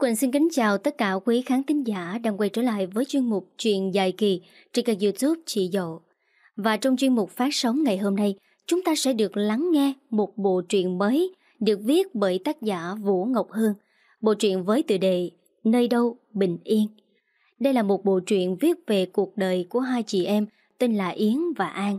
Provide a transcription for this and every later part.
Quỳnh xin kính chào tất cả quý khán thính giả đang quay trở lại với chuyên mục Chuyện dài kỳ trên kênh youtube Chị Dậu. Và trong chuyên mục phát sóng ngày hôm nay, chúng ta sẽ được lắng nghe một bộ truyện mới được viết bởi tác giả Vũ Ngọc Hương. Bộ truyện với tựa đề Nơi đâu bình yên. Đây là một bộ truyện viết về cuộc đời của hai chị em tên là Yến và An.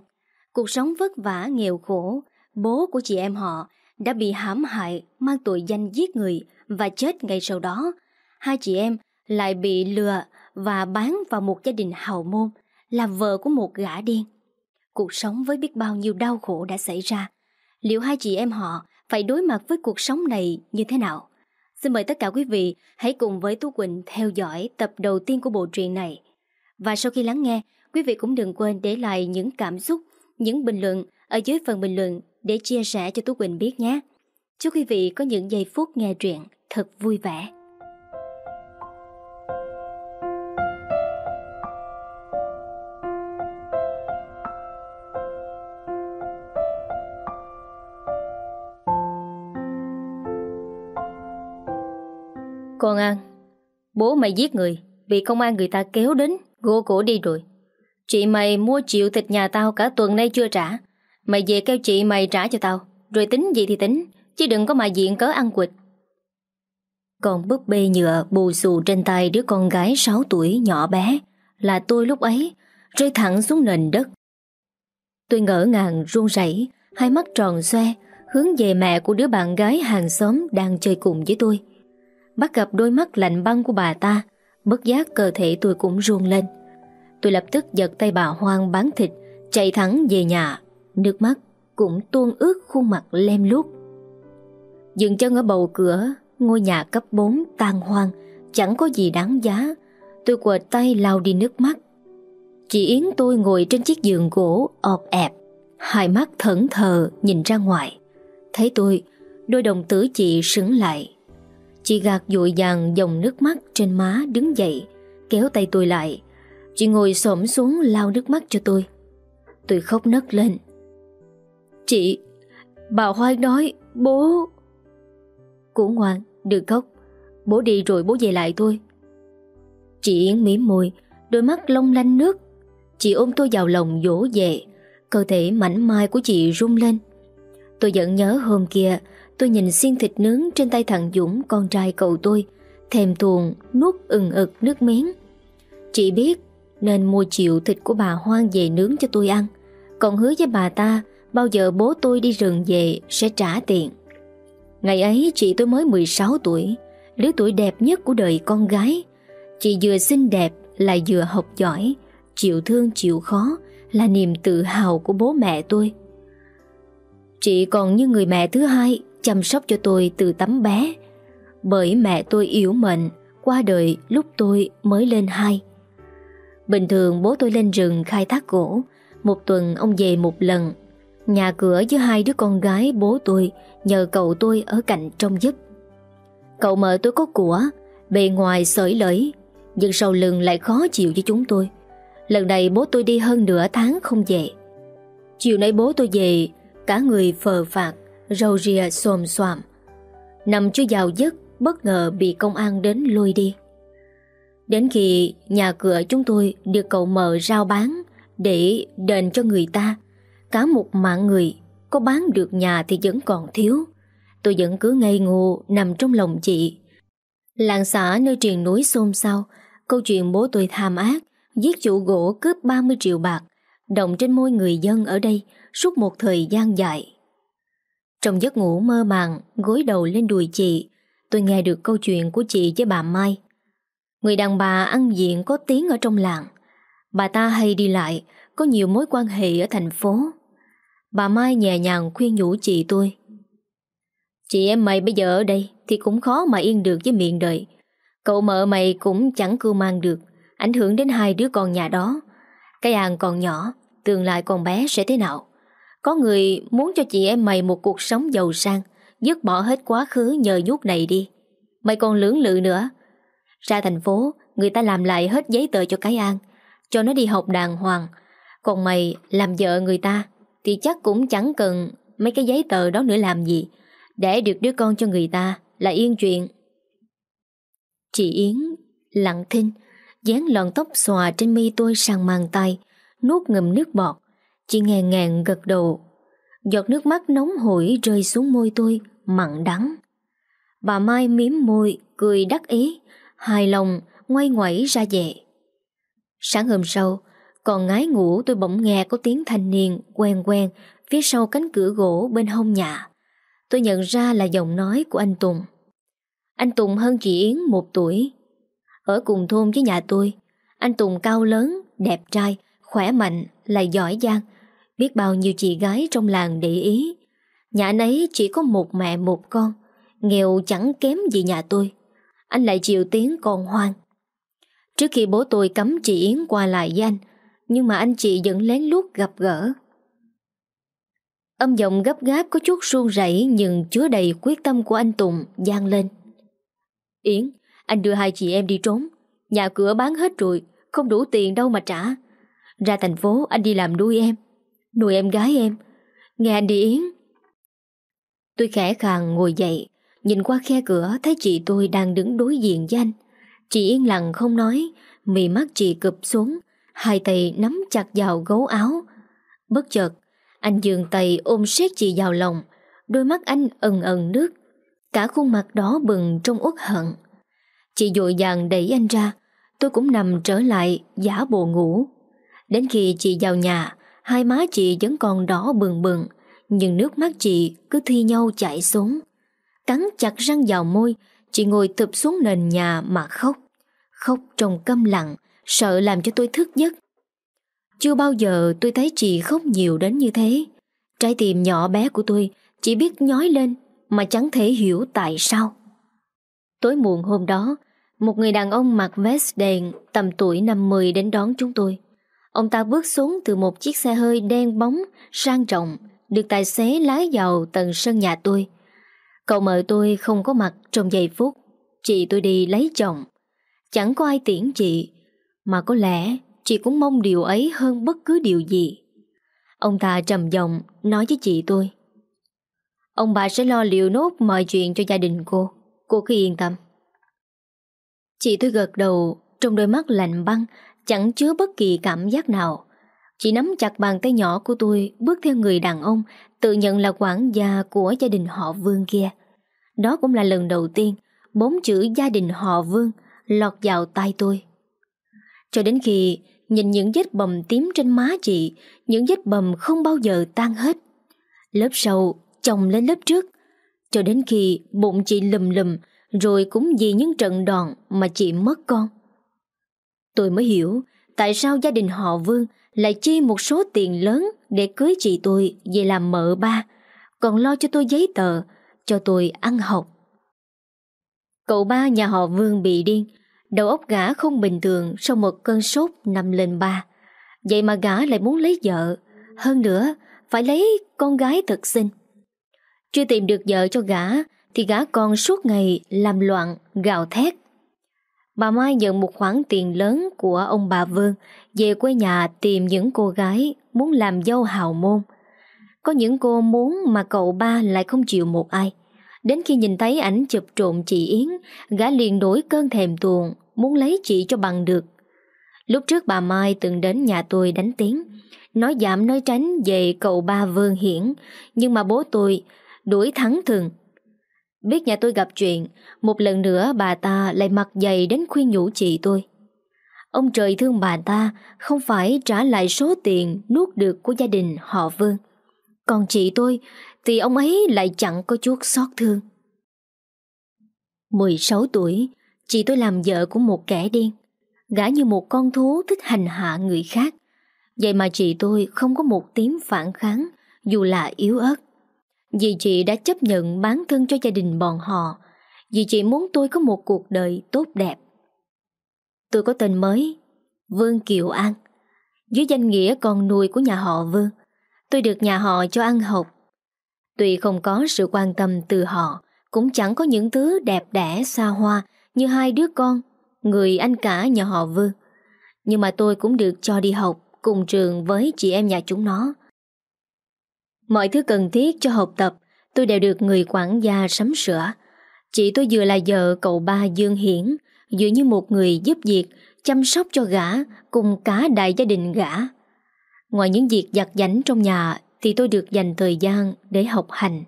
Cuộc sống vất vả nghèo khổ, bố của chị em họ đã bị hãm hại mang tội danh giết người và chết ngay sau đó. Hai chị em lại bị lừa và bán vào một gia đình hào môn, làm vợ của một gã điên. Cuộc sống với biết bao nhiêu đau khổ đã xảy ra. Liệu hai chị em họ phải đối mặt với cuộc sống này như thế nào? Xin mời tất cả quý vị hãy cùng với Tú Quỳnh theo dõi tập đầu tiên của bộ truyện này. Và sau khi lắng nghe, quý vị cũng đừng quên để lại những cảm xúc, những bình luận ở dưới phần bình luận để chia sẻ cho Tú Quỳnh biết nhé. Chúc quý vị có những giây phút nghe truyện thật vui vẻ. Con An, bố mày giết người, bị công an người ta kéo đến, gô cổ đi rồi. Chị mày mua triệu thịt nhà tao cả tuần nay chưa trả. Mày về kêu chị mày trả cho tao, rồi tính gì thì tính, chứ đừng có mà diện cớ ăn quỵt. Còn búp bê nhựa bù xù trên tay đứa con gái 6 tuổi nhỏ bé là tôi lúc ấy rơi thẳng xuống nền đất. Tôi ngỡ ngàng run rẩy, hai mắt tròn xoe, hướng về mẹ của đứa bạn gái hàng xóm đang chơi cùng với tôi. Bắt gặp đôi mắt lạnh băng của bà ta, bất giác cơ thể tôi cũng run lên. Tôi lập tức giật tay bà Hoang bán thịt, chạy thẳng về nhà, nước mắt cũng tuôn ướt khuôn mặt lem luốc. Dừng chân ở bầu cửa, ngôi nhà cấp 4 tan hoang, chẳng có gì đáng giá. Tôi quệt tay lau đi nước mắt. Chị Yến tôi ngồi trên chiếc giường gỗ ọp ẹp, hai mắt thẫn thờ nhìn ra ngoài. Thấy tôi, đôi đồng tử chị sững lại. Chị gạt dội dàng dòng nước mắt trên má đứng dậy, kéo tay tôi lại. Chị ngồi xổm xuống lau nước mắt cho tôi. Tôi khóc nấc lên. Chị, bà Hoai nói, bố... Cô ngoan, đừng khóc Bố đi rồi bố về lại thôi. Chị Yến mím môi, Đôi mắt long lanh nước. Chị ôm tôi vào lòng dỗ về, Cơ thể mảnh mai của chị rung lên. Tôi vẫn nhớ hôm kia, Tôi nhìn xiên thịt nướng trên tay thằng Dũng, Con trai cậu tôi, Thèm thuồng nuốt ừng ực nước miếng. Chị biết Nên mua chịu thịt của bà Hoang về nướng cho tôi ăn, Còn hứa với bà ta, Bao giờ bố tôi đi rừng về Sẽ trả tiền. Ngày ấy chị tôi mới 16 tuổi, Lứa tuổi đẹp nhất của đời con gái. Chị vừa xinh đẹp Lại vừa học giỏi, Chịu thương chịu khó Là niềm tự hào của bố mẹ tôi. Chị còn như người mẹ thứ hai Chăm sóc cho tôi từ tấm bé, Bởi mẹ tôi yếu mệnh, Qua đời lúc tôi mới lên hai. Bình thường bố tôi lên rừng khai thác gỗ, Một tuần ông về một lần Nhà cửa với hai đứa con gái bố tôi Nhờ cậu tôi ở cạnh trong giúp. Cậu mợ tôi có của Bề ngoài sởi lởi Nhưng sau lưng lại khó chịu với chúng tôi. Lần này bố tôi đi hơn nửa tháng không về. Chiều nay bố tôi về Cả người phờ phạt Râu ria xồm xoàm. Nằm chưa vào giấc Bất ngờ bị công an đến lôi đi. Đến khi nhà cửa chúng tôi được cậu mợ rao bán để đền cho người ta, Cả một mạng người, Có bán được nhà thì vẫn còn thiếu. Tôi vẫn cứ ngây ngô, Nằm trong lòng chị. Làng xã nơi triền núi xôn xao, Câu chuyện bố tôi tham ác, Giết chủ gỗ cướp 30 triệu bạc, Động trên môi người dân ở đây Suốt một thời gian dài. Trong giấc ngủ mơ màng, Gối đầu lên đùi chị, Tôi nghe được câu chuyện của chị với bà Mai. Người đàn bà ăn diện có tiếng ở trong làng. Bà ta hay đi lại, Có nhiều mối quan hệ ở thành phố. Bà Mai nhẹ nhàng khuyên nhủ chị tôi. Chị em mày bây giờ ở đây Thì cũng khó mà yên được với miệng đời. Cậu mợ mày cũng chẳng cưu mang được, Ảnh hưởng đến hai đứa con nhà đó. Cái An còn nhỏ, Tương lai con bé sẽ thế nào? Có người muốn cho chị em mày một cuộc sống giàu sang, Dứt bỏ hết quá khứ nhờ nhút này đi. Mày còn lưỡng lự nữa. Ra thành phố, Người ta làm lại hết giấy tờ cho cái An, Cho nó đi học đàng hoàng. Còn mày làm vợ người ta thì chắc cũng chẳng cần mấy cái giấy tờ đó nữa làm gì. Để được đứa con cho người ta là yên chuyện. Chị Yến lặng thinh, dán lọn tóc xòa trên mi tôi sang màn tay, nuốt ngầm nước bọt. Chị ngàn ngàn gật đầu. Giọt nước mắt nóng hổi rơi xuống môi tôi, mặn đắng. Bà Mai miếm môi, cười đắc ý, hài lòng, ngoay ngoẩy ra về. Sáng hôm sau, còn ngái ngủ tôi bỗng nghe có tiếng thanh niên quen quen phía sau cánh cửa gỗ bên hông nhà. Tôi nhận ra là giọng nói của anh Tùng. Anh Tùng hơn chị Yến một tuổi. Ở cùng thôn với nhà tôi, anh Tùng cao lớn, đẹp trai, khỏe mạnh, lại giỏi giang. Biết bao nhiêu chị gái trong làng để ý. Nhà anh ấy chỉ có một mẹ một con, nghèo chẳng kém gì nhà tôi. Anh lại chịu tiếng còn hoang. Trước khi bố tôi cấm chị Yến qua lại với anh, nhưng mà anh chị vẫn lén lút gặp gỡ. Âm giọng gấp gáp có chút run rẩy nhưng chứa đầy quyết tâm của anh Tùng gian lên. Yến, anh đưa hai chị em đi trốn. Nhà cửa bán hết rồi, không đủ tiền đâu mà trả. Ra thành phố anh đi làm nuôi em, nuôi em gái em. Nghe anh đi Yến. Tôi khẽ khàng ngồi dậy, nhìn qua khe cửa thấy chị tôi đang đứng đối diện với anh. Chị yên lặng không nói, mì mắt chị cụp xuống, hai tay nắm chặt vào gấu áo. Bất chợt, anh dường tay ôm siết chị vào lòng, đôi mắt anh ẩn ẩn nước, cả khuôn mặt đó bừng trong uất hận. Chị dội dàng đẩy anh ra, tôi cũng nằm trở lại giả bộ ngủ. Đến khi chị vào nhà, hai má chị vẫn còn đỏ bừng bừng, nhưng nước mắt chị cứ thi nhau chảy xuống. Cắn chặt răng vào môi, chị ngồi tụp xuống nền nhà mà khóc. Khóc trong câm lặng, sợ làm cho tôi thức giấc. Chưa bao giờ tôi thấy chị khóc nhiều đến như thế. Trái tim nhỏ bé của tôi chỉ biết nhói lên mà chẳng thể hiểu tại sao. Tối muộn hôm đó, một người đàn ông mặc vest đèn tầm tuổi 50 đến đón chúng tôi. Ông ta bước xuống từ một chiếc xe hơi đen bóng, sang trọng, được tài xế lái vào tầng sân nhà tôi. Cậu mời tôi không có mặt trong giây phút, chị tôi đi lấy chồng. Chẳng có ai tiễn chị, mà có lẽ chị cũng mong điều ấy hơn bất cứ điều gì. Ông ta trầm giọng nói với chị tôi. Ông bà sẽ lo liệu nốt mọi chuyện cho gia đình cô. Cô cứ yên tâm. Chị tôi gật đầu, trong đôi mắt lạnh băng, chẳng chứa bất kỳ cảm giác nào. Chị nắm chặt bàn tay nhỏ của tôi bước theo người đàn ông tự nhận là quản gia của gia đình họ Vương kia. Đó cũng là lần đầu tiên bốn chữ gia đình họ Vương lọt vào tay tôi. Cho đến khi nhìn những vết bầm tím trên má chị, những vết bầm không bao giờ tan hết. Lớp sau chồng lên lớp trước, cho đến khi bụng chị lùm lùm rồi cũng vì những trận đòn mà chị mất con. Tôi mới hiểu tại sao gia đình họ Vương lại chi một số tiền lớn để cưới chị tôi về làm mợ ba, còn lo cho tôi giấy tờ, cho tôi ăn học. Cậu ba nhà họ Vương bị điên, đầu óc gã không bình thường sau một cơn sốt nằm lên ba. Vậy mà gã lại muốn lấy vợ, hơn nữa phải lấy con gái thật xinh. Chưa tìm được vợ cho gã thì gã còn suốt ngày làm loạn, gào thét. Bà Mai nhận một khoản tiền lớn của ông bà Vương về quê nhà tìm những cô gái muốn làm dâu hào môn. Có những cô muốn mà cậu ba lại không chịu một ai. Đến khi nhìn thấy ảnh chụp trộm chị Yến, gã liền đổi cơn thèm tuồng, muốn lấy chị cho bằng được. Lúc trước bà Mai từng đến nhà tôi đánh tiếng, nói giảm nói tránh về cậu ba Vương Hiển, nhưng mà bố tôi đuổi thắng thường. Biết nhà tôi gặp chuyện, một lần nữa bà ta lại mặc dày đến khuyên nhủ chị tôi. Ông trời thương bà ta không phải trả lại số tiền nuốt được của gia đình họ Vương. Còn chị tôi thì ông ấy lại chẳng có chút xót thương. 16 tuổi, chị tôi làm vợ của một kẻ điên. Gã như một con thú thích hành hạ người khác. Vậy mà chị tôi không có một tiếng phản kháng, dù là yếu ớt. Vì chị đã chấp nhận bán thân cho gia đình bọn họ, Vì chị muốn tôi có một cuộc đời tốt đẹp Tôi có tên mới, Vương Kiều An Dưới danh nghĩa con nuôi của nhà họ Vương, Tôi được nhà họ cho ăn học Tuy không có sự quan tâm từ họ, Cũng chẳng có những thứ đẹp đẽ xa hoa như hai đứa con Người anh cả nhà họ Vương Nhưng mà tôi cũng được cho đi học Cùng trường với chị em nhà chúng nó Mọi thứ cần thiết cho học tập tôi đều được người quản gia sắm sửa. Chị tôi vừa là vợ cậu ba Dương Hiển, vừa như một người giúp việc, chăm sóc cho gã cùng cả đại gia đình gã. Ngoài những việc giặt giảnh trong nhà thì tôi được dành thời gian để học hành.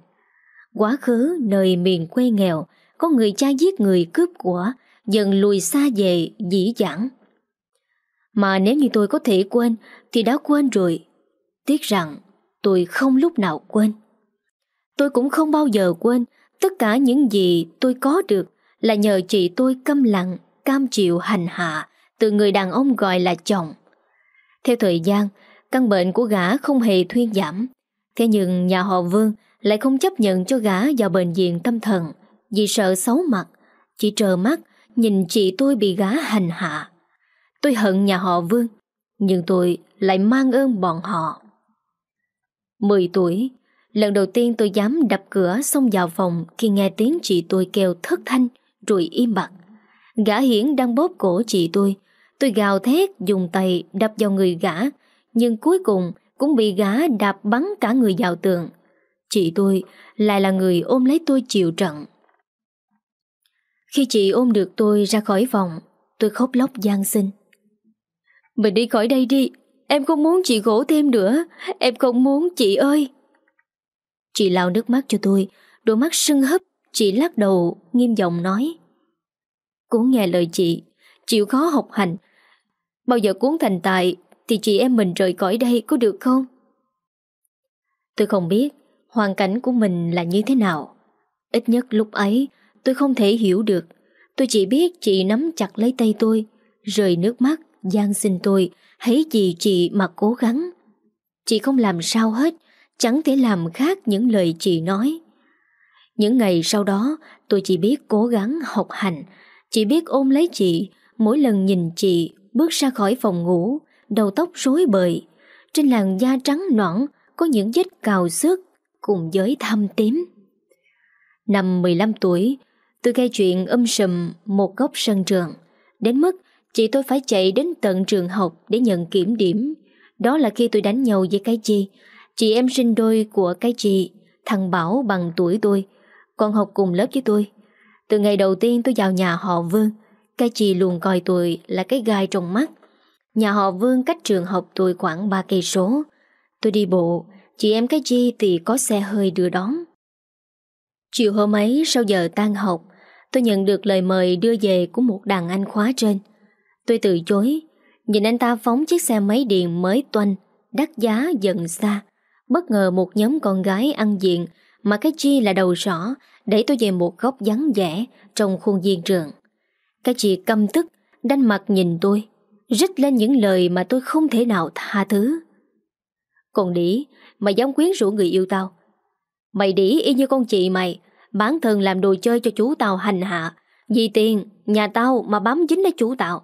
Quá khứ nơi miền quê nghèo có người cha giết người cướp của dần lùi xa về dĩ dãn. Mà nếu như tôi có thể quên thì đã quên rồi. Tiếc rằng tôi không lúc nào quên. Tôi cũng không bao giờ quên tất cả những gì tôi có được là nhờ chị tôi câm lặng, cam chịu hành hạ từ người đàn ông gọi là chồng. Theo thời gian, căn bệnh của gã không hề thuyên giảm. Thế nhưng nhà họ Vương lại không chấp nhận cho gã vào bệnh viện tâm thần vì sợ xấu mặt, chỉ trờ mắt nhìn chị tôi bị gã hành hạ. Tôi hận nhà họ Vương, nhưng tôi lại mang ơn bọn họ. 10 tuổi, lần đầu tiên tôi dám đập cửa xông vào phòng khi nghe tiếng chị tôi kêu thất thanh rồi im bặt. Gã hiển đang bóp cổ chị tôi. Tôi gào thét dùng tay đập vào người gã, nhưng cuối cùng cũng bị gã đạp bắn cả người vào tường. Chị tôi lại là người ôm lấy tôi chịu trận. Khi chị ôm được tôi ra khỏi phòng, tôi khóc lóc gian xin. Mình đi khỏi đây đi, em không muốn chị gỗ thêm nữa, em không muốn chị ơi. Chị lau nước mắt cho tôi, đôi mắt sưng hấp, chị lắc đầu, nghiêm giọng nói. Cố nghe lời chị, chịu khó học hành. Bao giờ cuốn thành tài thì chị em mình rời khỏi đây có được không? Tôi không biết hoàn cảnh của mình là như thế nào. Ít nhất lúc ấy tôi không thể hiểu được. Tôi chỉ biết chị nắm chặt lấy tay tôi, rời nước mắt, gian xin tôi, hãy gì chị mà cố gắng. Chị không làm sao hết, chẳng thể làm khác những lời chị nói. Những ngày sau đó, tôi chỉ biết cố gắng học hành, chỉ biết ôm lấy chị, mỗi lần nhìn chị bước ra khỏi phòng ngủ, đầu tóc rối bời, trên làn da trắng nõn có những vết cào xước cùng với thâm tím. Năm 15 tuổi, tôi gây chuyện um âm sầm một góc sân trường, đến mức chị tôi phải chạy đến tận trường học để nhận kiểm điểm. Đó là khi tôi đánh nhau với cái chi, chị em sinh đôi của cái chị, thằng Bảo bằng tuổi tôi, còn học cùng lớp với tôi. Từ ngày đầu tiên tôi vào nhà họ Vương, cái chị luôn coi tôi là cái gai trong mắt. Nhà họ Vương cách trường học tôi khoảng 3 cây số. Tôi đi bộ, chị em cái chi thì có xe hơi đưa đón. Chiều hôm ấy sau giờ tan học, tôi nhận được lời mời đưa về của một đàn anh khóa trên. Tôi từ chối, nhìn anh ta phóng chiếc xe máy điện mới toanh, đắt giá dần xa. Bất ngờ một nhóm con gái ăn diện mà cái chi là đầu rõ đẩy tôi về một góc vắng vẻ trong khuôn viên trường. Cái chị căm tức, đanh mặt nhìn tôi, rít lên những lời mà tôi không thể nào tha thứ. Còn đĩ, mày dám quyến rũ người yêu tao. Mày đĩ y như con chị mày, bán thân làm đồ chơi cho chú tao hành hạ. Vì tiền, nhà tao mà bám dính lấy chú tao.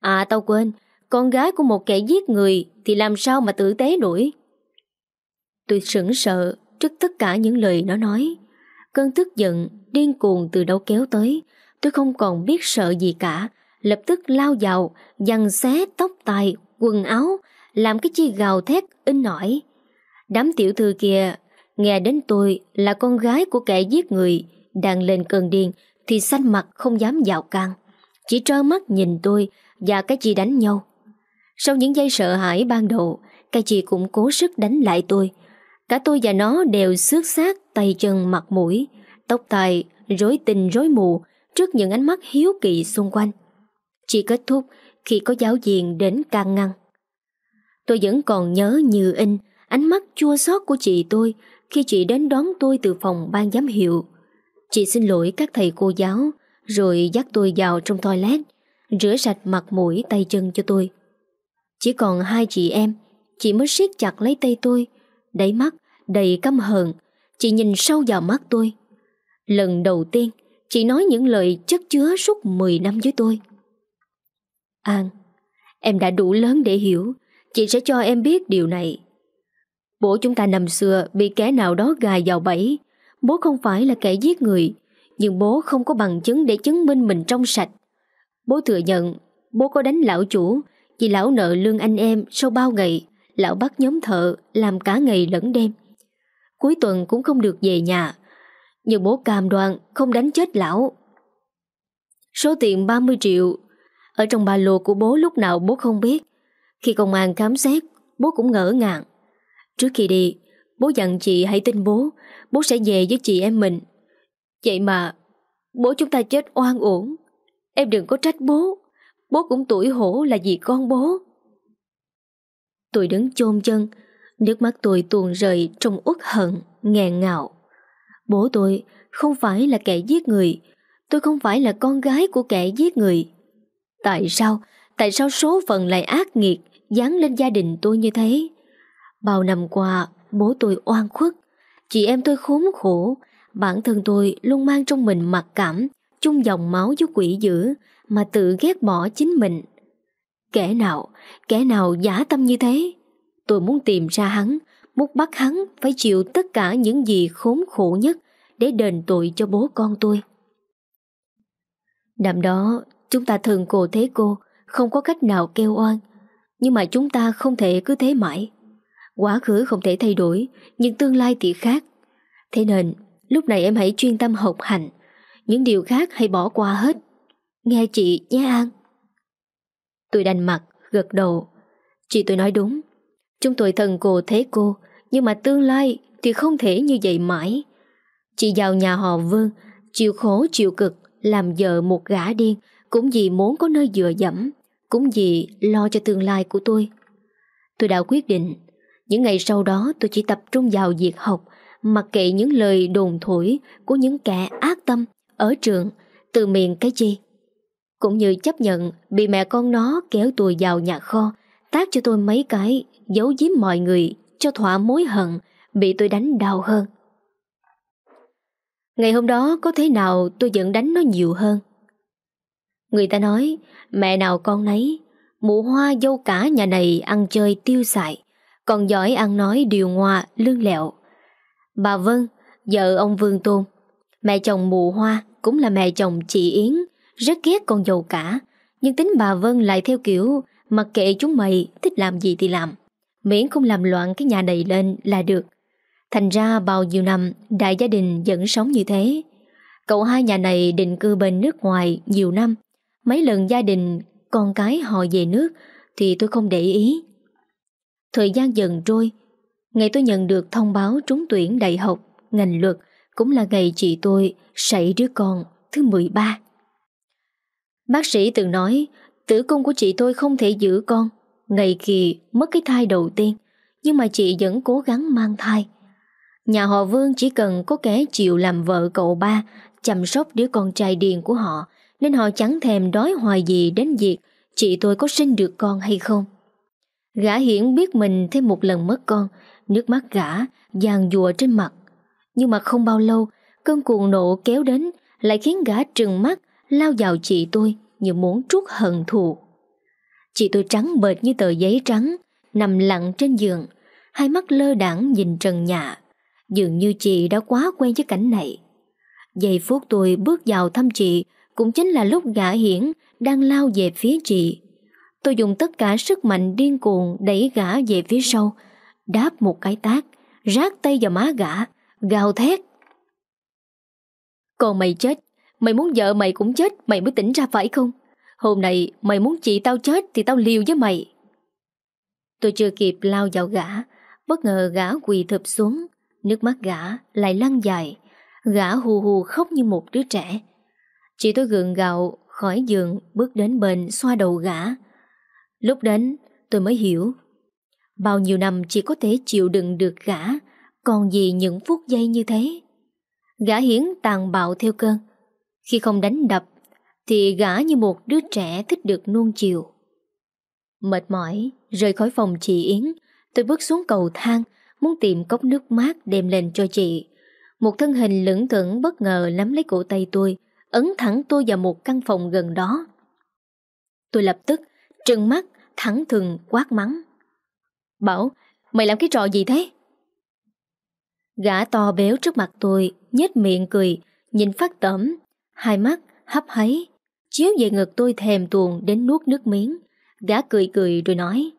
À tao quên, con gái của một kẻ giết người thì làm sao mà tử tế nổi. Tôi sững sợ trước tất cả những lời nó nói. Cơn tức giận, điên cuồng từ đâu kéo tới. Tôi không còn biết sợ gì cả. Lập tức lao vào, dằn xé tóc tai, quần áo, làm cái chi gào thét, in nổi. Đám tiểu thư kia, nghe đến tôi là con gái của kẻ giết người, đang lên cơn điên, thì xanh mặt không dám vào can. Chỉ trơ mắt nhìn tôi và cái chị đánh nhau. Sau những giây sợ hãi ban đầu, cái chị cũng cố sức đánh lại tôi. Cả tôi và nó đều xước xác tay chân mặt mũi, tóc tai rối tình rối mù trước những ánh mắt hiếu kỳ xung quanh. Chỉ kết thúc khi có giáo viên đến can ngăn. Tôi vẫn còn nhớ như in ánh mắt chua xót của chị tôi khi chị đến đón tôi từ phòng ban giám hiệu. Chị xin lỗi các thầy cô giáo rồi dắt tôi vào trong toilet rửa sạch mặt mũi tay chân cho tôi. Chỉ còn hai chị em, chị mới siết chặt lấy tay tôi, đáy mắt đầy căm hờn, chị nhìn sâu vào mắt tôi. Lần đầu tiên, chị nói những lời chất chứa suốt 10 năm với tôi. An, em đã đủ lớn để hiểu, chị sẽ cho em biết điều này. Bố chúng ta năm xưa bị kẻ nào đó gài vào bẫy, bố không phải là kẻ giết người, nhưng bố không có bằng chứng để chứng minh mình trong sạch. Bố thừa nhận bố có đánh lão chủ vì lão nợ lương anh em sau bao ngày lão bắt nhóm thợ làm cả ngày lẫn đêm. Cuối tuần cũng không được về nhà nhưng bố cam đoan không đánh chết lão. Số tiền 30 triệu ở trong ba lô của bố lúc nào bố không biết. Khi công an khám xét, bố cũng ngỡ ngàng. Trước khi đi, bố dặn chị hãy tin bố, bố sẽ về với chị em mình. Vậy mà, bố chúng ta chết oan uổng. Em đừng có trách bố, bố cũng tuổi hổ là vì con bố. Tôi đứng chôn chân, nước mắt tôi tuồn rời trong uất hận, nghẹn ngào. Bố tôi không phải là kẻ giết người, tôi không phải là con gái của kẻ giết người. Tại sao, tại sao số phận lại ác nghiệt, dán lên gia đình tôi như thế? Bao năm qua, bố tôi oan khuất, chị em tôi khốn khổ, bản thân tôi luôn mang trong mình mặc cảm, chung dòng máu với quỷ dữ, mà tự ghét bỏ chính mình. Kẻ nào, kẻ nào giả tâm như thế? Tôi muốn tìm ra hắn, muốn bắt hắn phải chịu tất cả những gì khốn khổ nhất để đền tội cho bố con tôi. Năm đó, chúng ta thường cổ thế cô, không có cách nào kêu oan, nhưng mà chúng ta không thể cứ thế mãi. Quá khứ không thể thay đổi, nhưng tương lai thì khác. Thế nên, lúc này em hãy chuyên tâm học hành, những điều khác hãy bỏ qua hết. Nghe chị nhé An. Tôi đành mặt, gật đầu. Chị tôi nói đúng. Chúng tôi thần cô thế cô, nhưng mà tương lai thì không thể như vậy mãi. Chị vào nhà họ Vương, chịu khổ chịu cực, làm vợ một gã điên, cũng vì muốn có nơi dựa dẫm, cũng vì lo cho tương lai của tôi. Tôi đã quyết định, những ngày sau đó tôi chỉ tập trung vào việc học, mặc kệ những lời đồn thổi của những kẻ ác tâm ở trường, từ miệng cái chi. Cũng như chấp nhận bị mẹ con nó kéo tôi vào nhà kho, tác cho tôi mấy cái, giấu giếm mọi người, cho thỏa mối hận, bị tôi đánh đau hơn. Ngày hôm đó có thế nào tôi vẫn đánh nó nhiều hơn. Người ta nói, mẹ nào con nấy, mụ hoa dâu cả nhà này ăn chơi tiêu xài, còn giỏi ăn nói điều ngoa, lương lẹo. Bà Vân, vợ ông Vương Tôn, mẹ chồng mụ hoa cũng là mẹ chồng chị Yến, rất ghét con dâu cả, nhưng tính bà Vân lại theo kiểu mặc kệ chúng mày thích làm gì thì làm, miễn không làm loạn cái nhà này lên là được. Thành ra bao nhiêu năm đại gia đình vẫn sống như thế. Cậu hai nhà này định cư bên nước ngoài nhiều năm. Mấy lần gia đình con cái họ về nước thì tôi không để ý. Thời gian dần trôi, ngày tôi nhận được thông báo trúng tuyển đại học ngành luật cũng là ngày chị tôi sảy đứa con thứ 13. Bác sĩ từng nói tử cung của chị tôi không thể giữ con. Ngày kỳ mất cái thai đầu tiên nhưng mà chị vẫn cố gắng mang thai. Nhà họ Vương chỉ cần có kẻ chịu làm vợ cậu ba chăm sóc đứa con trai điền của họ nên họ chẳng thèm đói hoài gì đến việc chị tôi có sinh được con hay không. Gã hiển biết mình thêm một lần mất con, nước mắt gã giàn dùa trên mặt. Nhưng mà không bao lâu, cơn cuồng nộ kéo đến lại khiến gã trừng mắt lao vào chị tôi như muốn trút hận thù. Chị tôi trắng bệt như tờ giấy trắng, nằm lặng trên giường, hai mắt lơ đãng nhìn trần nhà. Dường như chị đã quá quen với cảnh này. Giây phút tôi bước vào thăm chị cũng chính là lúc gã hiển đang lao về phía chị. Tôi dùng tất cả sức mạnh điên cuồng đẩy gã về phía sau, đáp một cái tác, rát tay vào má gã, gào thét. Còn mày chết, mày muốn vợ mày cũng chết mày mới tỉnh ra phải không? Hôm nay mày muốn chị tao chết thì tao liều với mày. Tôi chưa kịp lao vào gã, bất ngờ gã quỳ thụp xuống, Nước mắt gã lại lăn dài Gã hù hù khóc như một đứa trẻ Chị tôi gượng gạo khỏi giường bước đến bên xoa đầu gã Lúc đến tôi mới hiểu Bao nhiêu năm chỉ có thể chịu đựng được gã Còn gì những phút giây như thế Gã hiến tàn bạo theo cơn Khi không đánh đập Thì gã như một đứa trẻ thích được nuông chiều Mệt mỏi Rời khỏi phòng chị Yến Tôi bước xuống cầu thang muốn tìm cốc nước mát đem lên cho chị. Một thân hình lưỡng thững bất ngờ nắm lấy cổ tay tôi, ấn thẳng tôi vào một căn phòng gần đó. Tôi lập tức trừng mắt thẳng thừng quát mắng. Bảo, mày làm cái trò gì thế? Gã to béo trước mặt tôi, nhếch miệng cười, nhìn phát tẩm, hai mắt hấp háy, chiếu về ngực tôi thèm tuồng đến nuốt nước miếng. Gã cười cười rồi nói.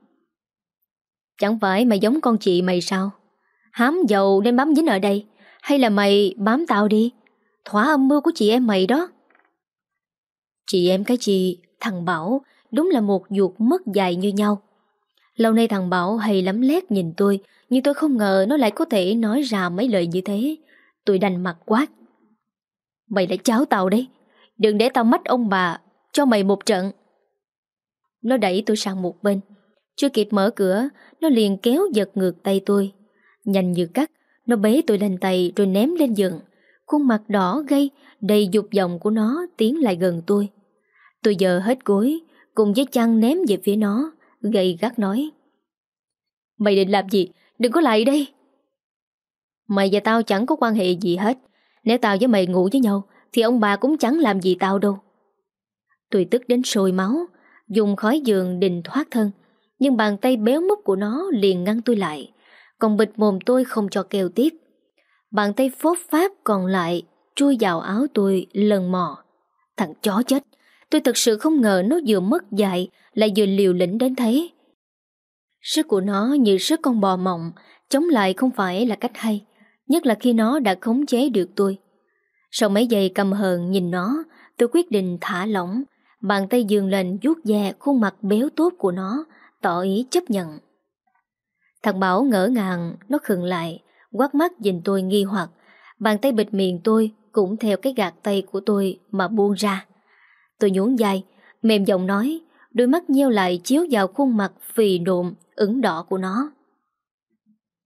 Chẳng phải mày giống con chị mày sao? Hám dầu nên bám dính ở đây Hay là mày bám tao đi Thỏa âm mưu của chị em mày đó Chị em cái gì, thằng Bảo đúng là một ruột mất dài như nhau. Lâu nay thằng Bảo hay lắm lét nhìn tôi, nhưng tôi không ngờ nó lại có thể nói ra mấy lời như thế. Tôi đành mặt quát. Mày đã cháo tao đấy, đừng để tao mách ông bà, cho mày một trận. Nó đẩy tôi sang một bên. Chưa kịp mở cửa, nó liền kéo giật ngược tay tôi. Nhanh như cắt, nó bế tôi lên tay rồi ném lên giường. Khuôn mặt đỏ gây, đầy dục vọng của nó tiến lại gần tôi. Tôi giờ hết gối, cùng với chăn ném về phía nó, gầy gắt nói. Mày định làm gì? Đừng có lại đây. Mày và tao chẳng có quan hệ gì hết. Nếu tao với mày ngủ với nhau, thì ông bà cũng chẳng làm gì tao đâu. Tôi tức đến sôi máu, dùng khói giường định thoát thân. Nhưng bàn tay béo múc của nó liền ngăn tôi lại, còn bịt mồm tôi không cho kêu tiếp. Bàn tay phốt pháp còn lại chui vào áo tôi lần mò. Thằng chó chết, tôi thật sự không ngờ nó vừa mất dạy lại vừa liều lĩnh đến thế. Sức của nó như sức con bò mộng, chống lại không phải là cách hay, nhất là khi nó đã khống chế được tôi. Sau mấy giây cầm hờn nhìn nó, tôi quyết định thả lỏng, bàn tay dường lên vuốt ve khuôn mặt béo tốt của nó, tỏ ý chấp nhận. Thằng Bảo ngỡ ngàng, nó khựng lại, quát mắt nhìn tôi nghi hoặc, bàn tay bịt miệng tôi cũng theo cái gạt tay của tôi mà buông ra. Tôi nhún dài, mềm giọng nói, đôi mắt nheo lại chiếu vào khuôn mặt phì nộm ửng đỏ của nó.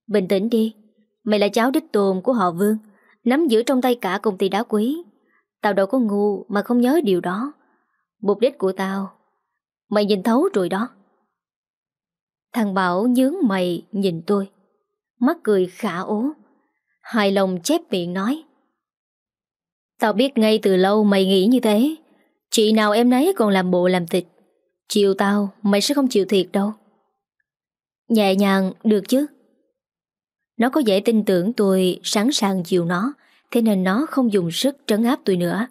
Bình tĩnh đi, mày là cháu đích tồn của họ Vương, nắm giữ trong tay cả công ty đá quý. Tao đâu có ngu mà không nhớ điều đó. Mục đích của tao, mày nhìn thấu rồi đó. Thằng Bảo nhướng mày nhìn tôi, mắt cười khả ố. Hài lòng chép miệng nói. Tao biết ngay từ lâu mày nghĩ như thế. Chị nào em nấy còn làm bộ làm tịch. chịu tao, mày sẽ không chịu thiệt đâu. Nhẹ nhàng, được chứ? Nó có vẻ tin tưởng tôi sẵn sàng chịu nó, thế nên nó không dùng sức trấn áp tôi nữa.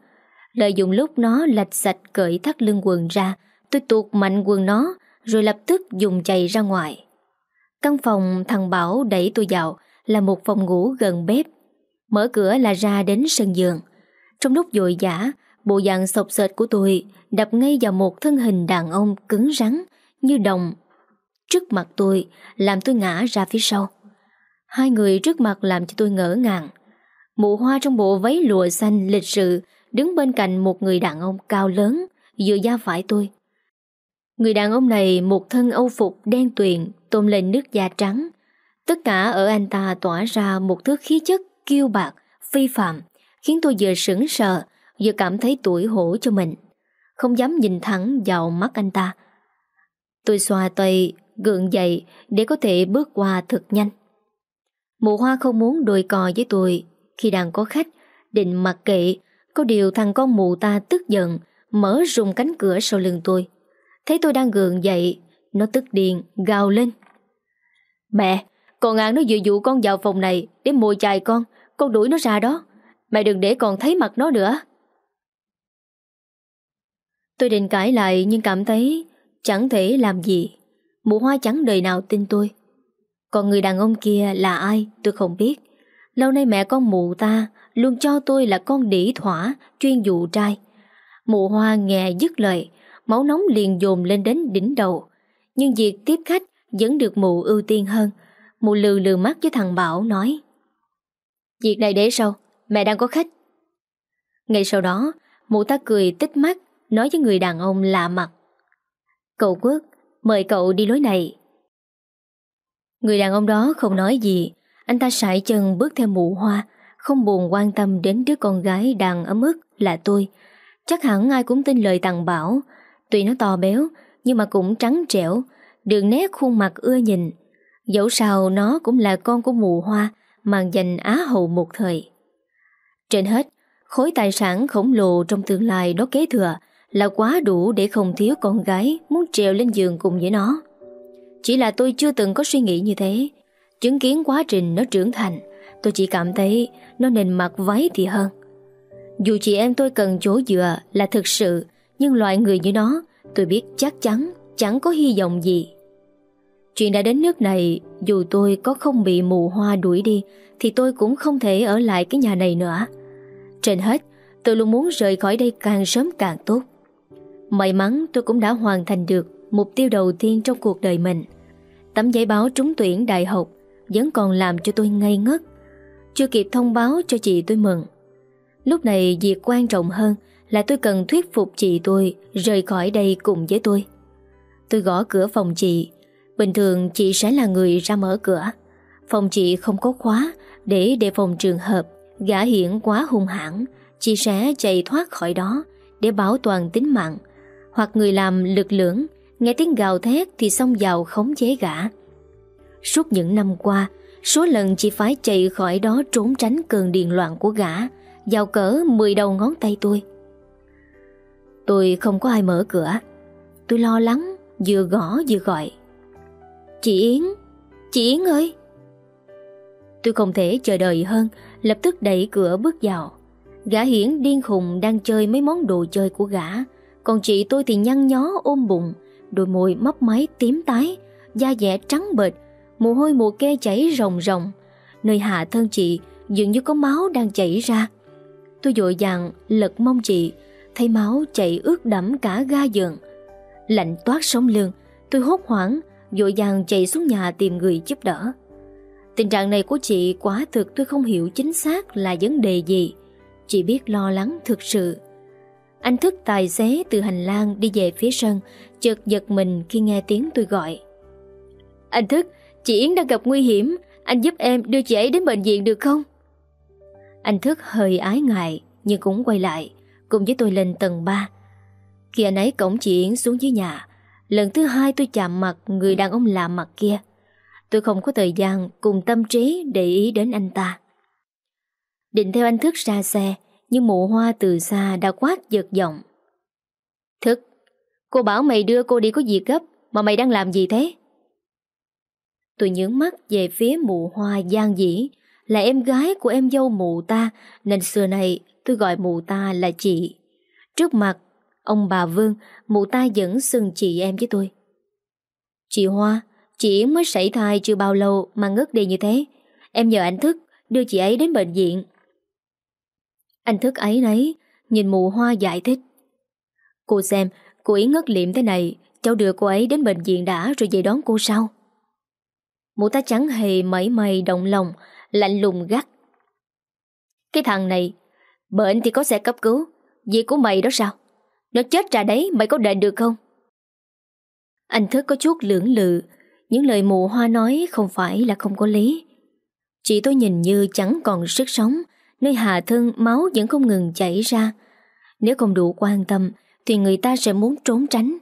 Lợi dụng lúc nó lạch sạch cởi thắt lưng quần ra, tôi tuột mạnh quần nó, rồi lập tức dùng chạy ra ngoài. Căn phòng thằng Bảo đẩy tôi vào là một phòng ngủ gần bếp. Mở cửa là ra đến sân giường. Trong lúc dội dã, bộ dạng sộc sệt của tôi đập ngay vào một thân hình đàn ông cứng rắn như đồng. Trước mặt tôi làm tôi ngã ra phía sau. Hai người trước mặt làm cho tôi ngỡ ngàng. Mụ hoa trong bộ váy lụa xanh lịch sự đứng bên cạnh một người đàn ông cao lớn vừa da phải tôi. Người đàn ông này một thân âu phục đen tuyền tôn lên nước da trắng. Tất cả ở anh ta tỏa ra một thứ khí chất kiêu bạc, phi phạm, khiến tôi vừa sững sờ, vừa cảm thấy tuổi hổ cho mình. Không dám nhìn thẳng vào mắt anh ta. Tôi xoa tay, gượng dậy để có thể bước qua thật nhanh. Mụ hoa không muốn đôi cò với tôi khi đang có khách, định mặc kệ, có điều thằng con mụ ta tức giận, mở rung cánh cửa sau lưng tôi. Thấy tôi đang gượng dậy Nó tức điên gào lên Mẹ Con An nó dự dụ con vào phòng này Để mồi chài con Con đuổi nó ra đó Mẹ đừng để con thấy mặt nó nữa Tôi định cãi lại Nhưng cảm thấy chẳng thể làm gì Mụ hoa chẳng đời nào tin tôi Còn người đàn ông kia là ai Tôi không biết Lâu nay mẹ con mụ ta Luôn cho tôi là con đỉ thỏa Chuyên dụ trai Mụ hoa nghe dứt lời máu nóng liền dồn lên đến đỉnh đầu. Nhưng việc tiếp khách vẫn được mụ ưu tiên hơn. Mụ lừ lừ mắt với thằng Bảo nói Việc này để sau, mẹ đang có khách. Ngay sau đó, mụ ta cười tích mắt nói với người đàn ông lạ mặt. Cậu Quốc, mời cậu đi lối này. Người đàn ông đó không nói gì, anh ta sải chân bước theo mụ hoa, không buồn quan tâm đến đứa con gái đang ấm ức là tôi. Chắc hẳn ai cũng tin lời tàng bảo, Tuy nó to béo Nhưng mà cũng trắng trẻo. Đường nét khuôn mặt ưa nhìn. Dẫu sao nó cũng là con của mụ hoa Mang danh Á Hậu một thời. Trên hết Khối tài sản khổng lồ trong tương lai nó kế thừa. Là quá đủ để không thiếu con gái Muốn trèo lên giường cùng với nó. Chỉ là tôi chưa từng có suy nghĩ như thế. Chứng kiến quá trình nó trưởng thành, Tôi chỉ cảm thấy Nó nên mặc váy thì hơn. Dù chị em tôi cần chỗ dựa là thực sự, nhưng loại người như nó, Tôi biết chắc chắn Chẳng có hy vọng gì. Chuyện đã đến nước này, Dù tôi có không bị mù hoa đuổi đi, Thì tôi cũng không thể ở lại cái nhà này nữa. Trên hết, Tôi luôn muốn rời khỏi đây càng sớm càng tốt. May mắn tôi cũng đã hoàn thành được mục tiêu đầu tiên trong cuộc đời mình. Tấm giấy báo trúng tuyển đại học vẫn còn làm cho tôi ngây ngất. Chưa kịp thông báo cho chị tôi mừng. Lúc này việc quan trọng hơn là tôi cần thuyết phục chị tôi rời khỏi đây cùng với tôi. Tôi gõ cửa phòng chị. Bình thường chị sẽ là người ra mở cửa. Phòng chị không có khóa để đề phòng trường hợp gã hiển quá hung hãn, chị sẽ chạy thoát khỏi đó để bảo toàn tính mạng. Hoặc người làm lực lưỡng, nghe tiếng gào thét thì xông vào khống chế gã. Suốt những năm qua, số lần chị phải chạy khỏi đó trốn tránh cơn điền loạn của gã, vào cỡ 10 đầu ngón tay tôi. Tôi không có ai mở cửa. Tôi lo lắng, vừa gõ vừa gọi. Chị Yến, chị Yến ơi! Tôi không thể chờ đợi hơn, lập tức đẩy cửa bước vào. Gã hiển điên khùng đang chơi mấy món đồ chơi của gã, còn chị tôi thì nhăn nhó ôm bụng, đôi môi mấp máy tím tái, da dẻ trắng bệch, mồ hôi mồ kê chảy ròng ròng. Nơi hạ thân chị dường như có máu đang chảy ra. Tôi dội dàng lật mông chị, thấy máu chảy ướt đẫm cả ga giường. Lạnh toát sống lưng, tôi hốt hoảng, dội dàng chạy xuống nhà tìm người giúp đỡ. Tình trạng này của chị quá thực tôi không hiểu chính xác là vấn đề gì. Chị biết lo lắng thực sự. Anh thức tài xế từ hành lang đi về phía sân, chợt giật mình khi nghe tiếng tôi gọi. Anh thức, chị Yến đang gặp nguy hiểm, anh giúp em đưa chị ấy đến bệnh viện được không? Anh thức hơi ái ngại, nhưng cũng quay lại, cùng với tôi lên tầng 3. Khi anh ấy cổng chị Yến xuống dưới nhà, lần thứ hai tôi chạm mặt người đàn ông lạ mặt kia. Tôi không có thời gian cùng tâm trí để ý đến anh ta. Định theo anh Thức ra xe, nhưng mụ hoa từ xa đã quát giật giọng. Thức, cô bảo mày đưa cô đi có việc gấp, mà mày đang làm gì thế? Tôi nhướng mắt về phía mụ hoa gian dĩ, là em gái của em dâu mụ ta, nên xưa này tôi gọi mụ ta là chị. Trước mặt, ông bà Vương, mụ ta vẫn xưng chị em với tôi. Chị Hoa, Chị mới sảy thai chưa bao lâu mà ngất đi như thế Em nhờ anh Thức đưa chị ấy đến bệnh viện anh Thức ấy nấy Nhìn mụ hoa giải thích. Cô xem Cô ấy ngất liệm thế này Cháu đưa cô ấy đến bệnh viện đã rồi về đón cô sau Mụ ta chẳng hề mẩy mày động lòng Lạnh lùng gắt. Cái thằng này Bệnh thì có xe cấp cứu Việc của mày đó sao? Nó chết ra đấy mày có đền được không? Anh Thức có chút lưỡng lự những lời mụ hoa nói không phải là không có lý. Chị tôi nhìn như chẳng còn sức sống, nơi hạ thân máu vẫn không ngừng chảy ra. Nếu không đủ quan tâm thì người ta sẽ muốn trốn tránh.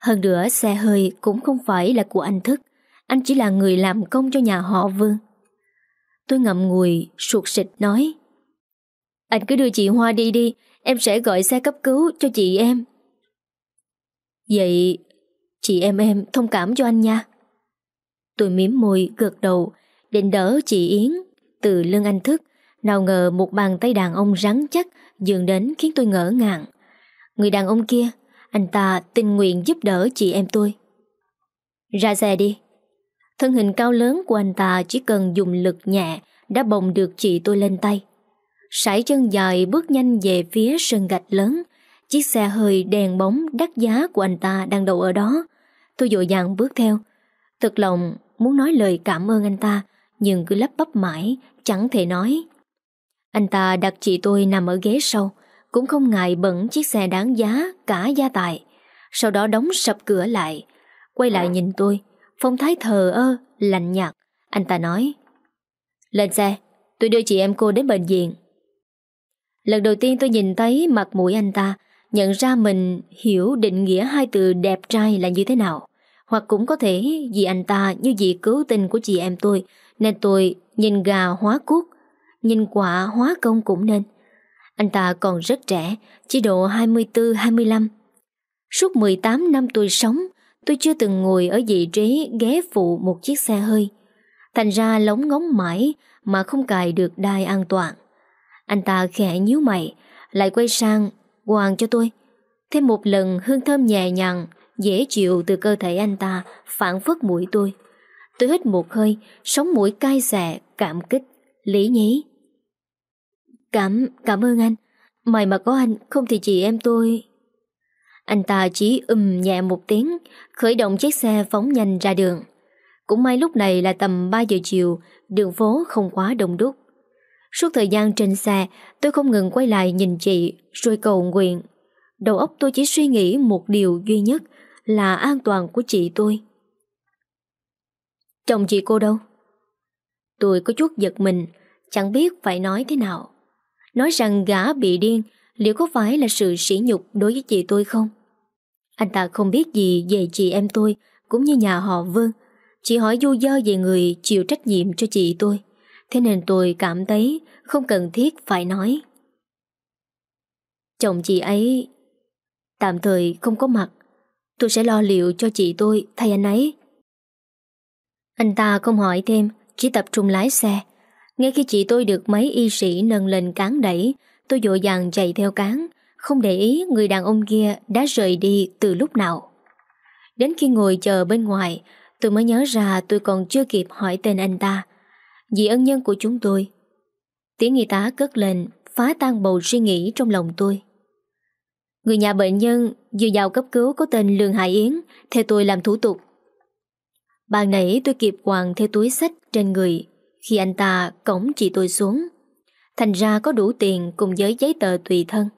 Hơn nữa xe hơi cũng không phải là của anh Thức, anh chỉ là người làm công cho nhà họ Vương. Tôi ngậm ngùi, suột sịt nói Anh cứ đưa chị Hoa đi đi, em sẽ gọi xe cấp cứu cho chị em. Vậy chị em em thông cảm cho anh nha. Tôi miếm môi gật đầu Định đỡ chị Yến Từ lưng anh thức nào ngờ một bàn tay đàn ông rắn chắc Dường đến khiến tôi ngỡ ngàng. Người đàn ông kia Anh ta tình nguyện giúp đỡ chị em tôi. Ra xe đi. Thân hình cao lớn của anh ta Chỉ cần dùng lực nhẹ Đã bồng được chị tôi lên tay. Sải chân dài bước nhanh về phía sân gạch lớn. Chiếc xe hơi đèn bóng đắt giá của anh ta đang đậu ở đó. Tôi dội dàng bước theo. Thực lòng muốn nói lời cảm ơn anh ta nhưng cứ lắp bắp mãi, chẳng thể nói. Anh ta đặt chị tôi nằm ở ghế sau, cũng không ngại bẩn chiếc xe đáng giá cả gia tài. Sau đó đóng sập cửa lại, quay lại nhìn tôi, phong thái thờ ơ, lạnh nhạt. Anh ta nói, lên xe, tôi đưa chị em cô đến bệnh viện. Lần đầu tiên tôi nhìn thấy mặt mũi anh ta, nhận ra mình hiểu định nghĩa hai từ đẹp trai là như thế nào. Hoặc cũng có thể vì anh ta như vị cứu tình của chị em tôi Nên tôi nhìn gà hóa cuốc Nhìn quả hóa công cũng nên. Anh ta còn rất trẻ Chỉ độ 24-25 Suốt 18 năm tôi sống Tôi chưa từng ngồi ở vị trí ghế phụ một chiếc xe hơi. Thành ra lóng ngóng mãi Mà không cài được đai an toàn. Anh ta khẽ nhíu mày Lại quay sang Hoàng cho tôi. Thêm một lần hương thơm nhẹ nhàng dễ chịu từ cơ thể anh ta phản phất mũi tôi. Tôi hít một hơi, sống mũi cay xè, cảm kích, lý nhí. Cảm, cảm ơn anh. Mày mà có anh, không thì chị em tôi... Anh ta chỉ ừm nhẹ một tiếng, khởi động chiếc xe phóng nhanh ra đường. Cũng may lúc này là tầm 3 giờ chiều, đường phố không quá đông đúc. Suốt thời gian trên xe, tôi không ngừng quay lại nhìn chị rồi cầu nguyện. Đầu óc tôi chỉ suy nghĩ một điều duy nhất là an toàn của chị tôi. Chồng chị cô đâu? Tôi có chút giật mình, chẳng biết phải nói thế nào. Nói rằng gã bị điên, liệu có phải là sự sỉ nhục đối với chị tôi không? Anh ta không biết gì về chị em tôi, cũng như nhà họ Vương. Chỉ hỏi vô do về người chịu trách nhiệm cho chị tôi. Thế nên tôi cảm thấy không cần thiết phải nói. Chồng chị ấy tạm thời không có mặt. Tôi sẽ lo liệu cho chị tôi thay anh ấy. Anh ta không hỏi thêm, chỉ tập trung lái xe. Ngay khi chị tôi được mấy y sĩ nâng lên cán đẩy, tôi dội dàng chạy theo cán, không để ý người đàn ông kia đã rời đi từ lúc nào. Đến khi ngồi chờ bên ngoài, tôi mới nhớ ra tôi còn chưa kịp hỏi tên anh ta. Vì ân nhân của chúng tôi. Tiếng y tá cất lên, phá tan bầu suy nghĩ trong lòng tôi. Người nhà bệnh nhân vừa vào cấp cứu có tên Lương Hải Yến, theo tôi làm thủ tục. Bàn nãy tôi kịp quàng theo túi sách trên người khi anh ta cổng chị tôi xuống. Thành ra có đủ tiền cùng với giấy tờ tùy thân.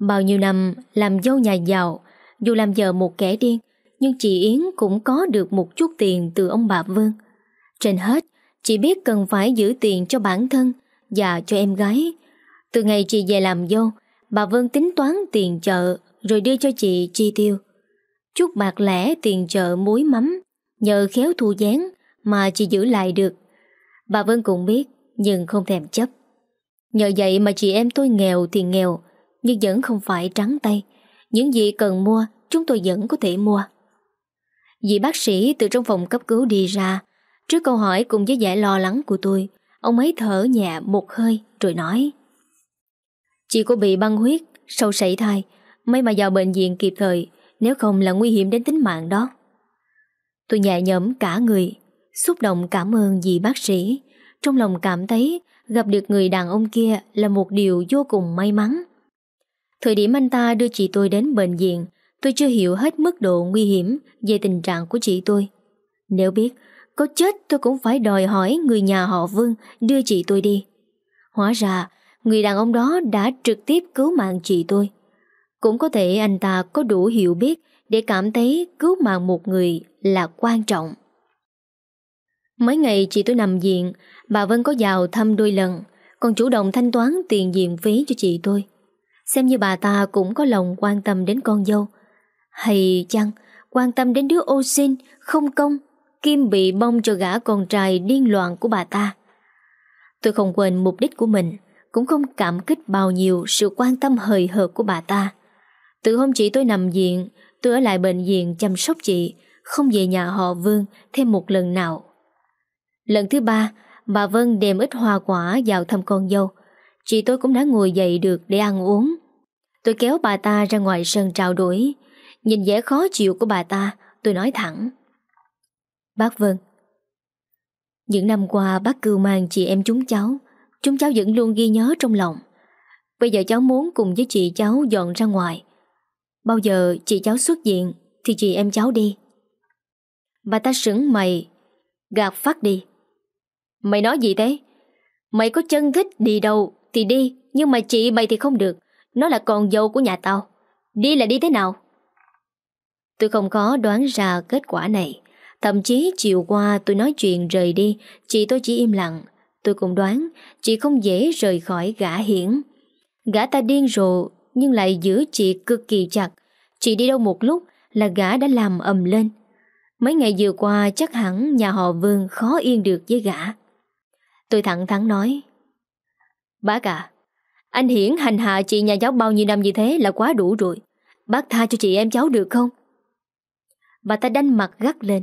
Bao nhiêu năm làm dâu nhà giàu, dù làm vợ một kẻ điên, nhưng chị Yến cũng có được một chút tiền từ ông bà Vương. Trên hết, chị biết cần phải giữ tiền cho bản thân và cho em gái. Từ ngày chị về làm dâu, bà vương tính toán tiền chợ rồi đưa cho chị chi tiêu. Chút bạc lẻ tiền chợ muối mắm, nhờ khéo thu gián mà chị giữ lại được. Bà Vân cũng biết, nhưng không thèm chấp. Nhờ vậy mà chị em tôi nghèo thì nghèo, nhưng vẫn không phải trắng tay. Những gì cần mua, chúng tôi vẫn có thể mua. Vị bác sĩ từ trong phòng cấp cứu đi ra, trước câu hỏi cùng với vẻ lo lắng của tôi, ông ấy thở nhẹ một hơi rồi nói. Chị có bị băng huyết, sau sảy thai, may mà vào bệnh viện kịp thời, nếu không là nguy hiểm đến tính mạng đó. Tôi nhẹ nhõm cả người, xúc động cảm ơn dì bác sĩ. Trong lòng cảm thấy gặp được người đàn ông kia là một điều vô cùng may mắn. Thời điểm anh ta đưa chị tôi đến bệnh viện, tôi chưa hiểu hết mức độ nguy hiểm về tình trạng của chị tôi. Nếu biết, có chết tôi cũng phải đòi hỏi người nhà họ Vương đưa chị tôi đi. Hóa ra, người đàn ông đó đã trực tiếp cứu mạng chị tôi. Cũng có thể anh ta có đủ hiểu biết để cảm thấy cứu mạng một người là quan trọng. Mấy ngày chị tôi nằm viện, bà Vân có vào thăm đôi lần, còn chủ động thanh toán tiền viện phí cho chị tôi. Xem như bà ta cũng có lòng quan tâm đến con dâu. Hay chăng quan tâm đến đứa ô xin, không công, kim bị bông cho gã con trai điên loạn của bà ta. Tôi không quên mục đích của mình, cũng không cảm kích bao nhiêu sự quan tâm hời hợt của bà ta. Từ hôm chị tôi nằm viện, tôi ở lại bệnh viện chăm sóc chị, không về nhà họ Vương thêm một lần nào. Lần thứ ba, bà Vân đem ít hoa quả vào thăm con dâu. Chị tôi cũng đã ngồi dậy được để ăn uống. Tôi kéo bà ta ra ngoài sân trao đổi. Nhìn vẻ khó chịu của bà ta, tôi nói thẳng. Bác Vân, những năm qua bác cưu mang chị em chúng cháu, chúng cháu vẫn luôn ghi nhớ trong lòng. Bây giờ cháu muốn cùng với chị cháu dọn ra ngoài. Bao giờ chị cháu xuất diện thì chị em cháu đi. Bà ta sững mày, gạt phát đi. Mày nói gì thế? Mày có chân thích đi đâu thì đi, nhưng mà chị mày thì không được. Nó là con dâu của nhà tao. Đi là đi thế nào? Tôi không có đoán ra kết quả này. Thậm chí chiều qua tôi nói chuyện rời đi, chị tôi chỉ im lặng. Tôi cũng đoán chị không dễ rời khỏi gã hiển. Gã ta điên rồ nhưng lại giữ chị cực kỳ chặt. Chị đi đâu một lúc là gã đã làm ầm lên. Mấy ngày vừa qua chắc hẳn nhà họ Vương khó yên được với gã. Tôi thẳng thắn nói. Bác à Anh Hiển hành hạ chị nhà cháu bao nhiêu năm như thế là quá đủ rồi. Bác tha cho chị em cháu được không? Bà ta đánh mặt gắt lên.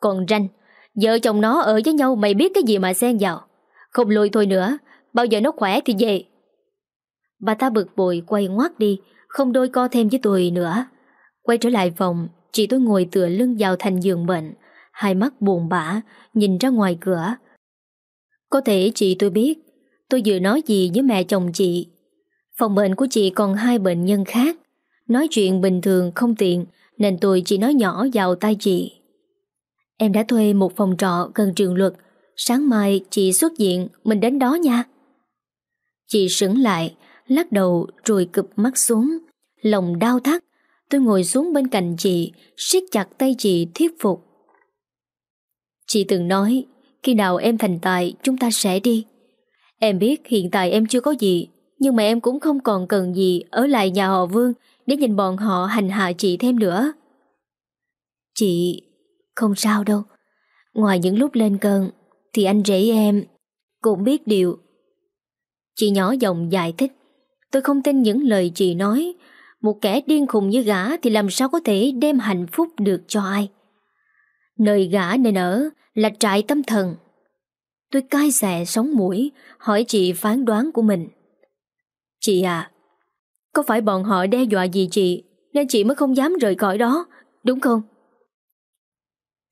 Còn ranh, Vợ chồng nó ở với nhau mày biết cái gì mà xen vào. Không lùi thôi nữa, Bao giờ nó khỏe thì về. Bà ta bực bội quay ngoắt đi, Không đôi co thêm với tôi nữa. Quay trở lại phòng, Chị tôi ngồi tựa lưng vào thành giường bệnh, Hai mắt buồn bã, Nhìn ra ngoài cửa có thể chị tôi biết, Tôi vừa nói gì với mẹ chồng chị. Phòng bệnh của chị còn hai bệnh nhân khác. Nói chuyện bình thường không tiện, Nên tôi chỉ nói nhỏ vào tay chị. Em đã thuê một phòng trọ gần trường luật. Sáng mai chị xuất diện Mình đến đó nha. Chị sững lại, Lắc đầu rồi cụp mắt xuống. Lòng đau thắt, Tôi ngồi xuống bên cạnh chị, siết chặt tay chị thuyết phục. Chị từng nói khi nào em thành tài, chúng ta sẽ đi. Em biết hiện tại em chưa có gì, Nhưng mà em cũng không còn cần gì Ở lại nhà họ Vương Để nhìn bọn họ hành hạ chị thêm nữa. Chị, Không sao đâu. Ngoài những lúc lên cơn, Thì anh rể em Cũng biết điều. Chị nhỏ giọng giải thích, Tôi không tin những lời chị nói. Một kẻ điên khùng như gã Thì làm sao có thể đem hạnh phúc được cho ai? Nơi gã nên ở Là trại tâm thần. Tôi cai xè sống mũi, Hỏi chị phán đoán của mình. Chị à Có phải bọn họ đe dọa gì chị Nên chị mới không dám rời khỏi đó, Đúng không?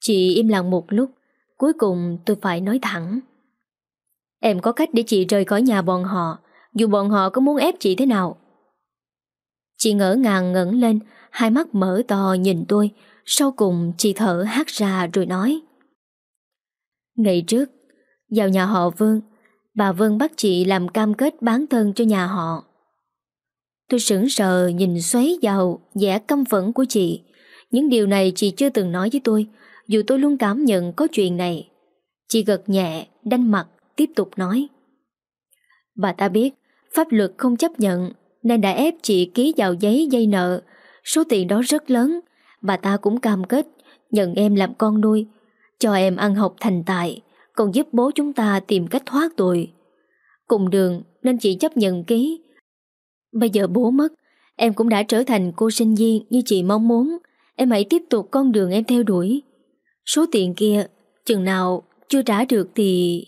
Chị im lặng một lúc, Cuối cùng tôi phải nói thẳng. Em có cách để chị rời khỏi nhà bọn họ, Dù bọn họ có muốn ép chị thế nào. Chị ngỡ ngàng ngẩn lên, Hai mắt mở to nhìn tôi sau cùng chị thở hát ra rồi nói Ngày trước Vào nhà họ Vương Bà vương bắt chị làm cam kết bán thân cho nhà họ Tôi sững sờ nhìn xoáy vào vẻ căm phẫn của chị Những điều này chị chưa từng nói với tôi Dù tôi luôn cảm nhận có chuyện này Chị gật nhẹ, đanh mặt tiếp tục nói. Bà ta biết pháp luật không chấp nhận nên đã ép chị ký vào giấy dây nợ. Số tiền đó rất lớn. Bà ta cũng cam kết nhận em làm con nuôi, cho em ăn học thành tài, còn giúp bố chúng ta tìm cách thoát tội. Cùng đường nên chị chấp nhận ký. Bây giờ bố mất, em cũng đã trở thành cô sinh viên như chị mong muốn. Em hãy tiếp tục con đường em theo đuổi. Số tiền kia, chừng nào chưa trả được thì...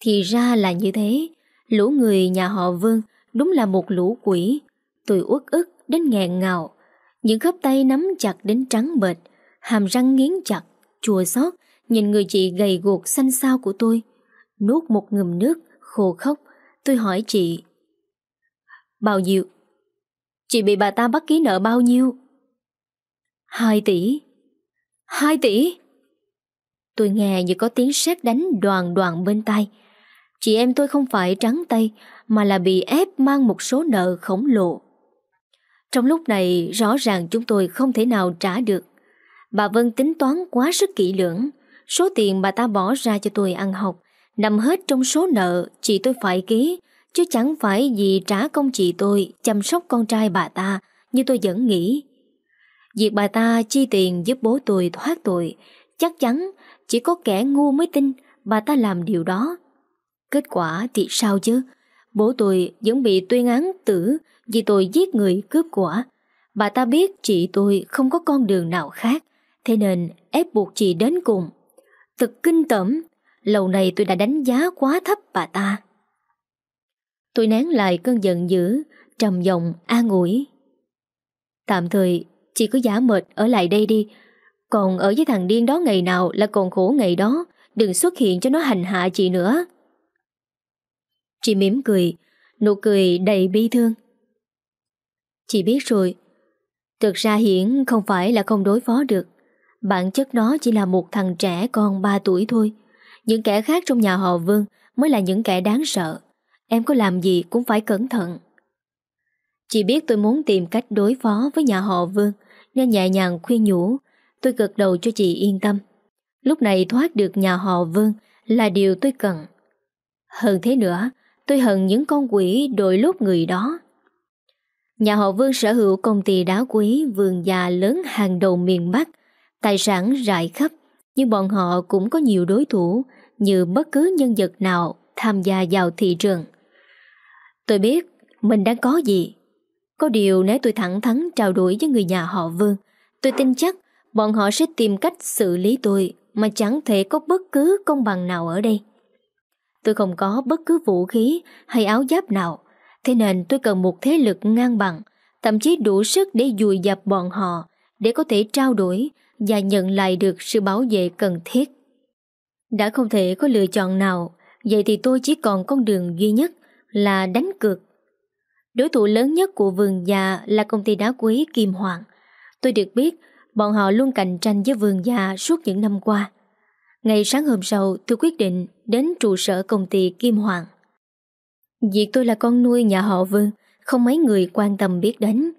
Thì ra là như thế Lũ người nhà họ Vương Đúng là một lũ quỷ Tôi uất ức đến nghẹn ngào những khớp tay nắm chặt đến trắng bệt, Hàm răng nghiến chặt Chùa xót, Nhìn người chị gầy guộc xanh xao của tôi. Nuốt một ngùm nước, khô khóc. Tôi hỏi chị, Bao nhiêu? Chị bị bà ta bắt ký nợ bao nhiêu? Hai tỷ. Hai tỷ? Tôi nghe như có tiếng sét đánh đoàn đoàn bên tai. Chị em tôi không phải trắng tay, Mà là bị ép mang một số nợ khổng lồ. Trong lúc này, rõ ràng chúng tôi không thể nào trả được. Bà Vân tính toán quá sức kỹ lưỡng. Số tiền bà ta bỏ ra cho tôi ăn học, Nằm hết trong số nợ chị tôi phải ký, Chứ chẳng phải vì trả công chị tôi Chăm sóc con trai bà ta Như tôi vẫn nghĩ. Việc bà ta chi tiền giúp bố tôi thoát tội, Chắc chắn chỉ có kẻ ngu mới tin Bà ta làm điều đó. Kết quả thì sao chứ? Bố tôi vẫn bị tuyên án tử vì tôi giết người cướp của. Bà ta biết chị tôi không có con đường nào khác Thế nên ép buộc chị đến cùng. Thật kinh tởm Lâu này tôi đã đánh giá quá thấp bà ta. Tôi nén lại cơn giận dữ Trầm giọng an ủi. Tạm thời Chị cứ giả mệt ở lại đây đi. Còn ở với thằng điên đó ngày nào Là còn khổ ngày đó Đừng xuất hiện cho nó hành hạ chị nữa. Chị mỉm cười, nụ cười đầy bi thương. Chị biết rồi, thực ra Hiển không phải là không đối phó được. Bản chất đó chỉ là một thằng trẻ con 3 tuổi thôi. Những kẻ khác trong nhà họ Vương mới là những kẻ đáng sợ. Em có làm gì cũng phải cẩn thận. Chị biết tôi muốn tìm cách đối phó với nhà họ Vương nên nhẹ nhàng khuyên nhủ. Tôi gật đầu cho chị yên tâm. Lúc này thoát được nhà họ Vương là điều tôi cần. Hơn thế nữa, Tôi hận những con quỷ đội lốt người đó Nhà họ Vương sở hữu công ty đá quý vườn già lớn hàng đầu miền Bắc. Tài sản rải khắp Nhưng bọn họ cũng có nhiều đối thủ Như bất cứ nhân vật nào tham gia vào thị trường. Tôi biết mình đang có gì. Có điều nếu tôi thẳng thắn trao đổi với người nhà họ Vương Tôi tin chắc bọn họ sẽ tìm cách xử lý tôi Mà chẳng thể có bất cứ công bằng nào ở đây. Tôi không có bất cứ vũ khí hay áo giáp nào, thế nên tôi cần một thế lực ngang bằng, thậm chí đủ sức để dùi dập bọn họ, để có thể trao đổi và nhận lại được sự bảo vệ cần thiết. Đã không thể có lựa chọn nào, vậy thì tôi chỉ còn con đường duy nhất là đánh cược. Đối thủ lớn nhất của vườn già là công ty đá quý Kim Hoàng. Tôi được biết bọn họ luôn cạnh tranh với vườn già suốt những năm qua. Ngày sáng hôm sau tôi quyết định đến trụ sở công ty Kim Hoàng. Việc tôi là con nuôi nhà họ Vương không mấy người quan tâm biết đến.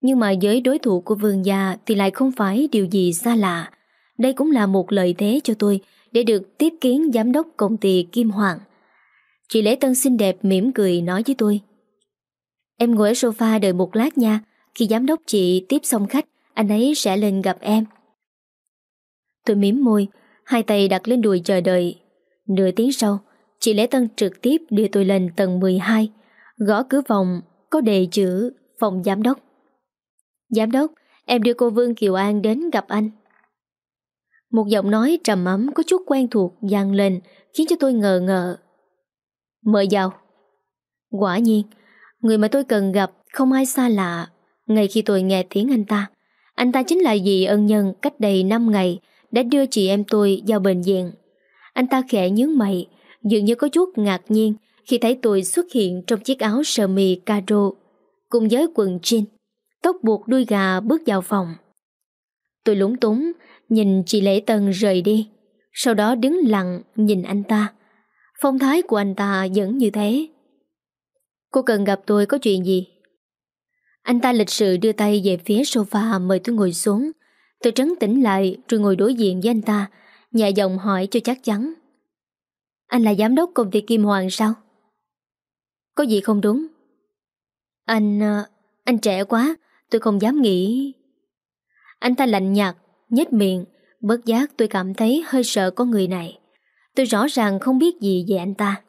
Nhưng mà với đối thủ của Vương gia thì lại không phải điều gì xa lạ. Đây cũng là một lợi thế cho tôi để được tiếp kiến giám đốc công ty Kim Hoàng. Chị Lễ Tân xinh đẹp mỉm cười nói với tôi. Em ngồi ở sofa đợi một lát nha. Khi giám đốc chị tiếp xong khách, anh ấy sẽ lên gặp em. Tôi mím môi, hai tay đặt lên đùi chờ đợi. Nửa tiếng sau, chị Lễ Tân trực tiếp đưa tôi lên tầng 12, gõ cửa phòng, có đề chữ phòng giám đốc. Giám đốc, em đưa cô Vương Kiều An đến gặp anh. Một giọng nói trầm ấm có chút quen thuộc vang lên khiến cho tôi ngờ ngợ. Mời vào. Quả nhiên, người mà tôi cần gặp không ai xa lạ. Ngay khi tôi nghe tiếng anh ta, anh ta chính là dì ân nhân cách đây 5 ngày đã đưa chị em tôi vào bệnh viện. Anh ta khẽ nhướng mày, dường như có chút ngạc nhiên khi thấy tôi xuất hiện trong chiếc áo sơ mi caro cùng với quần jean, tóc buộc đuôi gà bước vào phòng. Tôi lúng túng, nhìn chị Lễ Tân rời đi, sau đó đứng lặng nhìn anh ta. Phong thái của anh ta vẫn như thế. Cô cần gặp tôi có chuyện gì? Anh ta lịch sự đưa tay về phía sofa mời tôi ngồi xuống. Tôi trấn tĩnh lại rồi ngồi đối diện với anh ta, nhẹ giọng hỏi cho chắc chắn. Anh là giám đốc công ty Kim Hoàng sao? Có gì không đúng? Anh... Ờ, anh trẻ quá, tôi không dám nghĩ... Anh ta lạnh nhạt, nhếch miệng, bất giác tôi cảm thấy hơi sợ con người này. Tôi rõ ràng không biết gì về anh ta.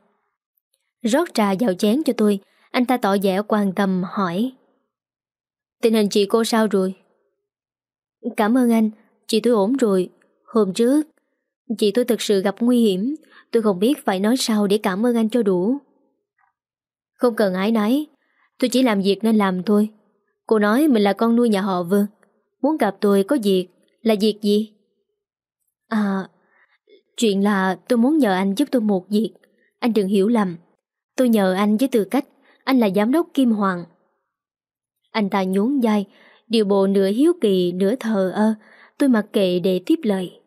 Rót trà vào chén cho tôi, anh ta tỏ vẻ quan tâm hỏi. Tình hình chị cô sao rồi? Cảm ơn anh, chị tôi ổn rồi. Hôm trước, chị tôi thực sự gặp nguy hiểm, tôi không biết phải nói sao để cảm ơn anh cho đủ. Không cần ái náy, tôi chỉ làm việc nên làm thôi. Cô nói mình là con nuôi nhà họ Vương. Muốn gặp tôi có việc, là việc gì? À, chuyện là tôi muốn nhờ anh giúp tôi một việc. Anh đừng hiểu lầm. Tôi nhờ anh với tư cách, anh là giám đốc Kim Hoàng. Anh ta nhún vai, điều bộ nửa hiếu kỳ nửa thờ ơ, tôi mặc kệ để tiếp lời.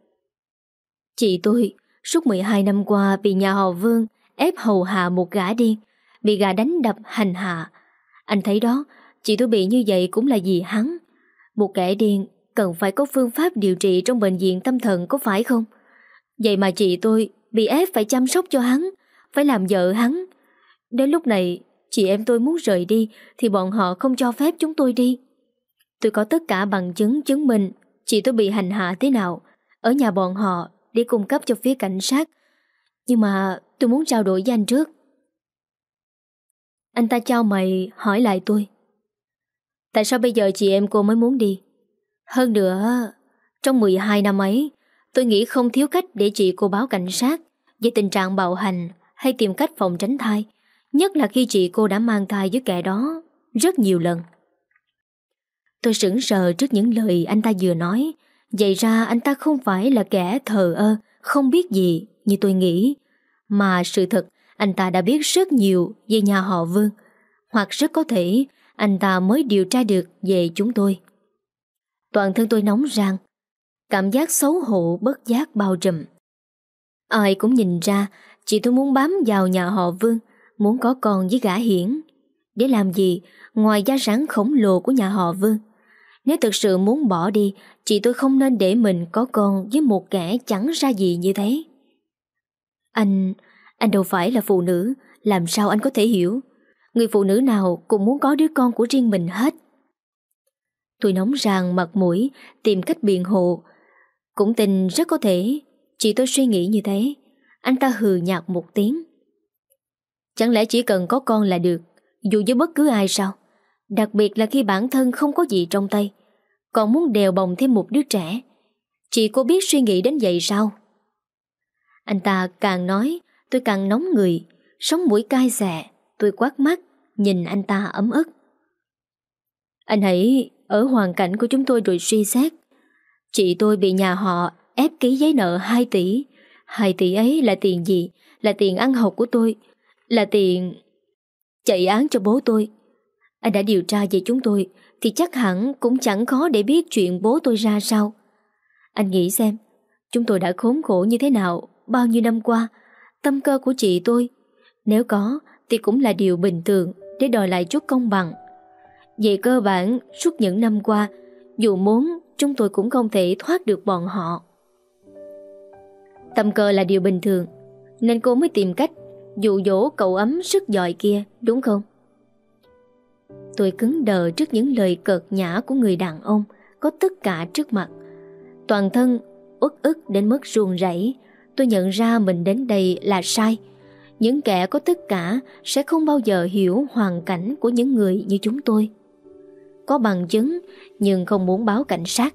Chị tôi, suốt 12 năm qua bị nhà họ Vương ép hầu hạ một gã điên, bị gã đánh đập hành hạ. Anh thấy đó, chị tôi bị như vậy cũng là vì hắn. Một kẻ điên cần phải có phương pháp điều trị trong bệnh viện tâm thần có phải không? Vậy mà chị tôi bị ép phải chăm sóc cho hắn, phải làm vợ hắn. Đến lúc này, chị em tôi muốn rời đi thì bọn họ không cho phép chúng tôi đi. Tôi có tất cả bằng chứng chứng minh chị tôi bị hành hạ thế nào ở nhà bọn họ để cung cấp cho phía cảnh sát. Nhưng mà tôi muốn trao đổi với anh trước. Anh ta trao mày hỏi lại tôi. Tại sao bây giờ chị em cô mới muốn đi? Hơn nữa, trong 12 năm ấy, tôi nghĩ không thiếu cách để chị cô báo cảnh sát về tình trạng bạo hành hay tìm cách phòng tránh thai. Nhất là khi chị cô đã mang thai với kẻ đó rất nhiều lần. Tôi sững sờ trước những lời anh ta vừa nói. Vậy ra anh ta không phải là kẻ thờ ơ, không biết gì như tôi nghĩ. Mà sự thật, anh ta đã biết rất nhiều về nhà họ Vương. Hoặc rất có thể anh ta mới điều tra được về chúng tôi. Toàn thân tôi nóng rang, cảm giác xấu hổ bất giác bao trùm. Ai cũng nhìn ra chị tôi muốn bám vào nhà họ Vương, muốn có con với gã hiển. Để làm gì ngoài gia sản khổng lồ của nhà họ Vương? Nếu thực sự muốn bỏ đi, chị tôi không nên để mình có con với một kẻ chẳng ra gì như thế. Anh, anh đâu phải là phụ nữ, làm sao anh có thể hiểu? Người phụ nữ nào cũng muốn có đứa con của riêng mình hết. Tôi nóng ràng mặt mũi, tìm cách biện hộ. Cũng tình rất có thể, chị tôi suy nghĩ như thế. Anh ta hừ nhạt một tiếng. Chẳng lẽ chỉ cần có con là được, dù với bất cứ ai sao? Đặc biệt là khi bản thân không có gì trong tay, Còn muốn đèo bồng thêm một đứa trẻ. Chị cô biết suy nghĩ đến vậy sao? Anh ta càng nói, Tôi càng nóng người, Sống mũi cay xè, Tôi quát mắt, Nhìn anh ta ấm ức. Anh hãy ở hoàn cảnh của chúng tôi rồi suy xét. Chị tôi bị nhà họ ép ký giấy nợ 2 tỷ. 2 tỷ ấy là tiền gì? Là tiền ăn học của tôi, Là tiền chạy án cho bố tôi. Anh đã điều tra về chúng tôi, Thì chắc hẳn cũng chẳng khó để biết chuyện bố tôi ra sao. Anh nghĩ xem, Chúng tôi đã khốn khổ như thế nào Bao nhiêu năm qua, Tâm cơ của chị tôi. Nếu có, thì cũng là điều bình thường Để đòi lại chút công bằng. Về cơ bản, suốt những năm qua, Dù muốn, chúng tôi cũng không thể thoát được bọn họ. Tâm cơ là điều bình thường, Nên cô mới tìm cách dụ dỗ cậu ấm sức giỏi kia, đúng không? Tôi cứng đờ trước những lời cợt nhã của người đàn ông, có tất cả trước mặt. Toàn thân uất ức đến mức run rẩy. Tôi nhận ra mình đến đây là sai. Những kẻ có tất cả sẽ không bao giờ hiểu hoàn cảnh của những người như chúng tôi. Có bằng chứng, nhưng không muốn báo cảnh sát.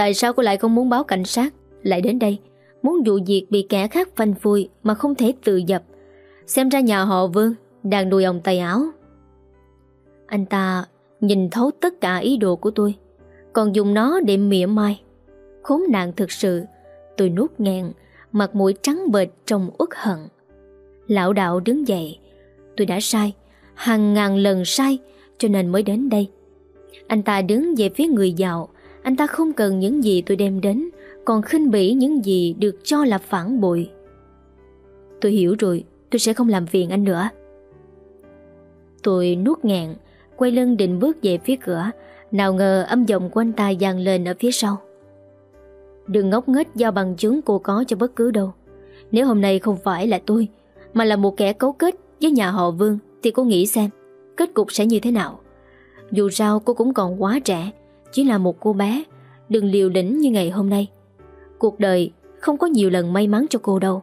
Tại sao cô lại không muốn báo cảnh sát Lại đến đây Muốn vụ việc bị kẻ khác phanh phui Mà không thể tự dập Xem ra nhà họ Vương đang đuôi ông tay áo. Anh ta nhìn thấu tất cả ý đồ của tôi, Còn dùng nó để mỉa mai. Khốn nạn thực sự, Tôi nuốt nghẹn, Mặt mũi trắng bệch trong uất hận. Lão đạo đứng dậy, Tôi đã sai, Hàng ngàn lần sai, Cho nên mới đến đây. Anh ta đứng về phía người giàu, anh ta không cần những gì tôi đem đến, Còn khinh bỉ những gì được cho là phản bội. Tôi hiểu rồi, Tôi sẽ không làm phiền anh nữa. Tôi nuốt ngẹn Quay lưng định bước về phía cửa. Nào ngờ âm giọng của anh ta dàn lên ở phía sau. Đừng ngốc nghếch giao bằng chứng cô có cho bất cứ đâu. Nếu hôm nay không phải là tôi, Mà là một kẻ cấu kết với nhà họ Vương, Thì cô nghĩ xem, Kết cục sẽ như thế nào. Dù sao cô cũng còn quá trẻ, chỉ là một cô bé, Đừng liều lĩnh như ngày hôm nay. Cuộc đời không có nhiều lần may mắn cho cô đâu.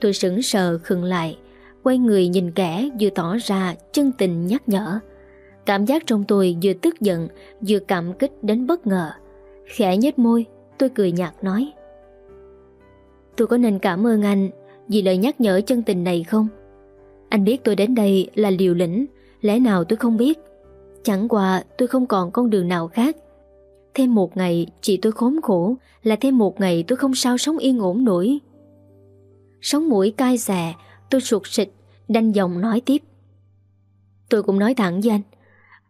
Tôi sững sờ khựng lại. Quay người nhìn kẻ vừa tỏ ra chân tình nhắc nhở. Cảm giác trong tôi vừa tức giận, Vừa cảm kích đến bất ngờ. Khẽ nhếch môi, Tôi cười nhạt nói. Tôi có nên cảm ơn anh Vì lời nhắc nhở chân tình này không? Anh biết tôi đến đây là liều lĩnh, Lẽ nào tôi không biết? Chẳng qua tôi không còn con đường nào khác. Thêm một ngày, chị tôi khốn khổ, Là thêm một ngày tôi không sao sống yên ổn nổi. Sống mũi cay xè Tôi sụt sịch Đanh dòng nói tiếp. Tôi cũng nói thẳng với anh,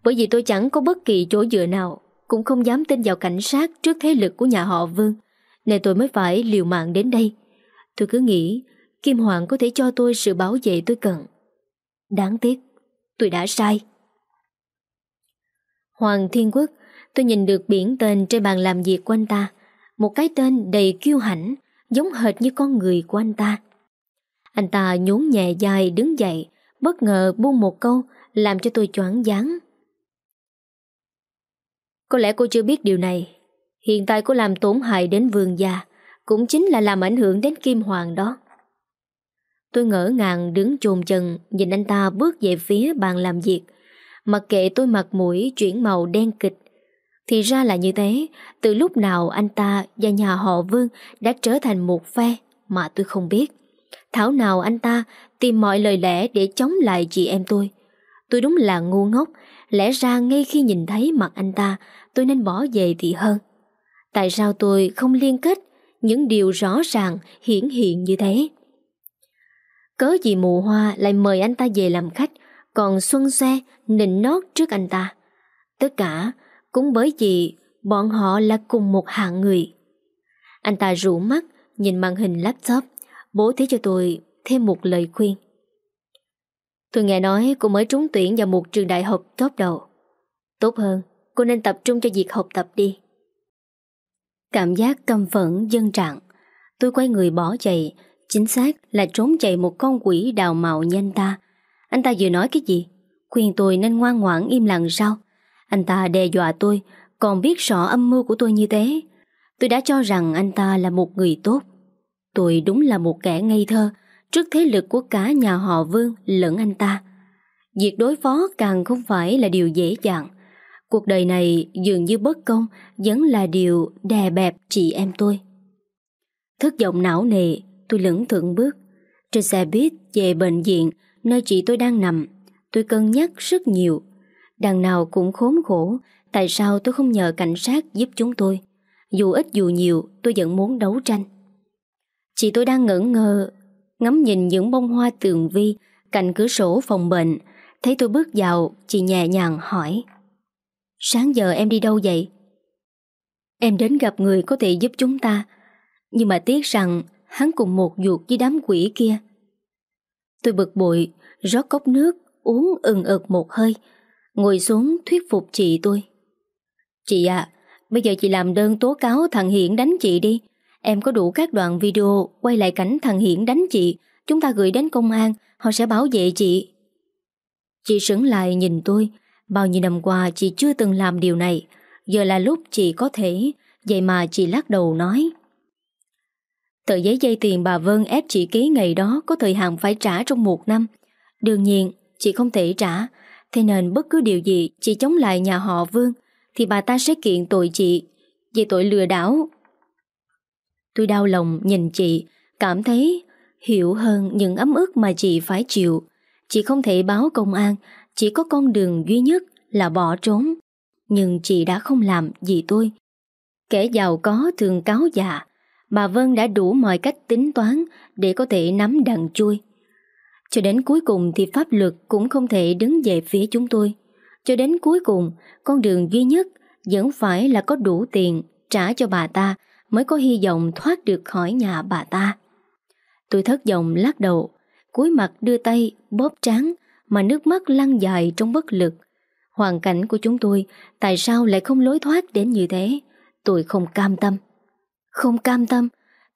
Bởi vì tôi chẳng có bất kỳ chỗ dựa nào, Cũng không dám tin vào cảnh sát Trước thế lực của nhà họ Vương, Nên tôi mới phải liều mạng đến đây. Tôi cứ nghĩ, Kim Hoàng có thể cho tôi sự bảo vệ tôi cần. Đáng tiếc, Tôi đã sai. Hoàng Thiên Quốc, Tôi nhìn được biển tên trên bàn làm việc của anh ta. Một cái tên đầy kiêu hãnh, Giống hệt như con người của anh ta. Anh ta nhún nhẹ dài đứng dậy, Bất ngờ buông một câu, Làm cho tôi choáng váng. Có lẽ cô chưa biết điều này. Hiện tại cô làm tổn hại đến vườn già, Cũng chính là làm ảnh hưởng đến Kim Hoàng đó. Tôi ngỡ ngàng đứng chồm chân Nhìn anh ta bước về phía bàn làm việc. Mặc kệ tôi mặt mũi chuyển màu đen kịch, Thì ra là như thế. Từ lúc nào anh ta và nhà họ Vương Đã trở thành một phe Mà tôi không biết. Thảo nào anh ta tìm mọi lời lẽ Để chống lại chị em tôi Tôi đúng là ngu ngốc, Lẽ ra ngay khi nhìn thấy mặt anh ta, Tôi nên bỏ về thì hơn Tại sao tôi không liên kết Những điều rõ ràng, hiển hiện như thế Cớ gì mù hoa lại mời anh ta về làm khách, còn xuân xe nịnh nót trước anh ta. Tất cả cũng bởi vì bọn họ là cùng một hạng người. Anh ta rủ mắt nhìn màn hình laptop bố thí cho tôi thêm một lời khuyên. Tôi nghe nói cô mới trúng tuyển vào một trường đại học top đầu. Tốt hơn, cô nên tập trung cho việc học tập đi. Cảm giác căm phẫn dân trạng. Tôi quay người bỏ chạy, chính xác là trốn chạy một con quỷ đào mạo nhanh ta anh ta vừa nói cái gì? Khuyên tôi nên ngoan ngoãn im lặng sao? Anh ta đe dọa tôi, còn biết rõ âm mưu của tôi như thế. Tôi đã cho rằng anh ta là một người tốt. Tôi đúng là một kẻ ngây thơ trước thế lực của cả nhà họ Vương lẫn anh ta. Việc đối phó càng không phải là điều dễ dàng. Cuộc đời này dường như bất công vẫn là điều đè bẹp chị em tôi. Thất vọng não nề, tôi lững thượng bước. Trên xe buýt về bệnh viện nơi chị tôi đang nằm. Tôi cân nhắc rất nhiều. Đằng nào cũng khốn khổ, tại sao tôi không nhờ cảnh sát giúp chúng tôi? Dù ít dù nhiều, tôi vẫn muốn đấu tranh. Chị tôi đang ngỡ ngơ, ngắm nhìn những bông hoa tường vi Cạnh cửa sổ phòng bệnh. Thấy tôi bước vào Chị nhẹ nhàng hỏi Sáng giờ em đi đâu vậy? Em đến gặp người có thể giúp chúng ta Nhưng mà tiếc rằng Hắn cùng một ruột với đám quỷ kia. Tôi bực bội Rót cốc nước Uống ừng ực một hơi Ngồi xuống thuyết phục chị tôi. Chị à Bây giờ chị làm đơn tố cáo thằng Hiển đánh chị đi Em có đủ các đoạn video, Quay lại cảnh thằng Hiển đánh chị. Chúng ta gửi đến công an, Họ sẽ bảo vệ chị. Chị sững lại nhìn tôi. Bao nhiêu năm qua, chị chưa từng làm điều này. Giờ là lúc chị có thể. Vậy mà chị lắc đầu nói. Tờ giấy dây tiền bà Vân ép chị ký ngày đó Có thời hạn phải trả trong một năm. Đương nhiên, chị không thể trả. Thế nên bất cứ điều gì, chị chống lại nhà họ Vương, Thì bà ta sẽ kiện tội chị. Về tội lừa đảo Tôi đau lòng nhìn chị, Cảm thấy hiểu hơn những ấm ức mà chị phải chịu. Chị không thể báo công an, Chỉ có con đường duy nhất là bỏ trốn. Nhưng chị đã không làm gì tôi. Kẻ giàu có thường cáo già. Bà Vân đã đủ mọi cách tính toán Để có thể nắm đằng chui. Cho đến cuối cùng thì pháp luật Cũng không thể đứng về phía chúng tôi. Cho đến cuối cùng, Con đường duy nhất Vẫn phải là có đủ tiền Trả cho bà ta. Mới có hy vọng thoát được khỏi nhà bà ta. Tôi thất vọng lắc đầu, cúi mặt đưa tay, bóp trán Mà nước mắt lăn dài trong bất lực. Hoàn cảnh của chúng tôi Tại sao lại không lối thoát đến như thế? Tôi không cam tâm. Không cam tâm?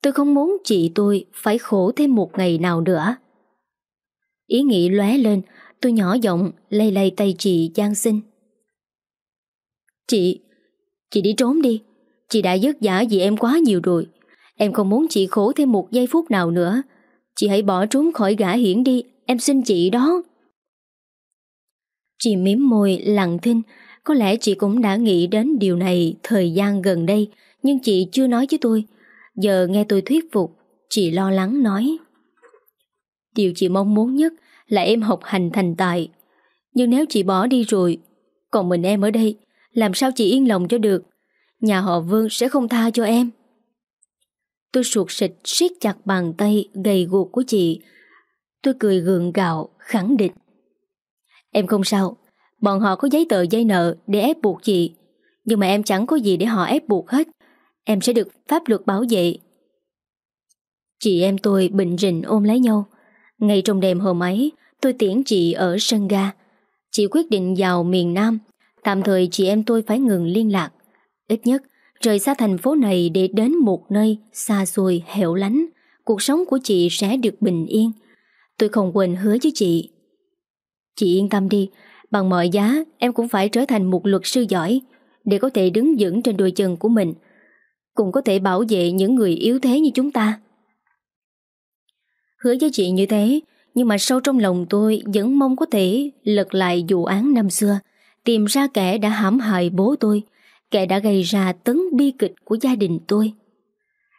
Tôi không muốn chị tôi phải khổ thêm một ngày nào nữa. Ý nghĩ lóe lên, Tôi nhỏ giọng lay lay tay chị Giang xin Chị Chị đi trốn đi. Chị đã vất vả vì em quá nhiều rồi. Em không muốn chị khổ thêm một giây phút nào nữa. Chị hãy bỏ trốn khỏi gã hiển đi. Em xin chị đó. Chị mím môi, lặng thinh. Có lẽ chị cũng đã nghĩ đến điều này Thời gian gần đây, Nhưng chị chưa nói với tôi. Giờ nghe tôi thuyết phục, Chị lo lắng nói. Điều chị mong muốn nhất Là em học hành thành tài. Nhưng nếu chị bỏ đi rồi, Còn mình em ở đây, Làm sao chị yên lòng cho được? Nhà họ Vương sẽ không tha cho em Tôi sụt sịch siết chặt bàn tay gầy guộc của chị. Tôi cười gượng gạo, khẳng định. Em không sao, bọn họ có giấy tờ dây nợ để ép buộc chị. Nhưng mà em chẳng có gì để họ ép buộc hết. Em sẽ được pháp luật bảo vệ. Chị em tôi bình rình ôm lấy nhau. Ngay trong đêm hôm ấy, tôi tiễn chị ở sân ga. Chị quyết định vào miền Nam. Tạm thời chị em tôi phải ngừng liên lạc. Ít nhất rời xa thành phố này để đến một nơi xa xôi hẻo lánh, cuộc sống của chị sẽ được bình yên. Tôi không quên hứa với chị. Chị yên tâm đi, bằng mọi giá em cũng phải trở thành một luật sư giỏi để có thể đứng vững trên đôi chân của mình, cũng có thể bảo vệ những người yếu thế như chúng ta. Hứa với chị như thế, nhưng mà sâu trong lòng tôi vẫn mong có thể lật lại vụ án năm xưa, tìm ra kẻ đã hãm hại bố tôi, kẻ đã gây ra tấn bi kịch của gia đình tôi.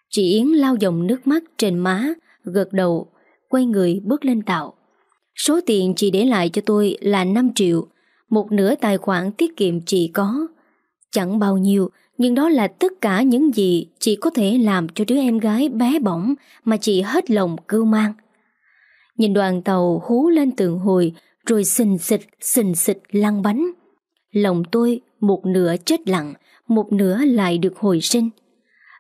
Chị Yến lau dòng nước mắt trên má, gật đầu, quay người bước lên tàu. Số tiền chị để lại cho tôi là 5 triệu, một nửa tài khoản tiết kiệm chị có. Chẳng bao nhiêu, nhưng đó là tất cả những gì chị có thể làm cho đứa em gái bé bỏng mà chị hết lòng cưu mang. Nhìn đoàn tàu hú lên tường hồi rồi xình xịch, xình xịch lăn bánh. Lòng tôi một nửa chết lặng, một nửa lại được hồi sinh.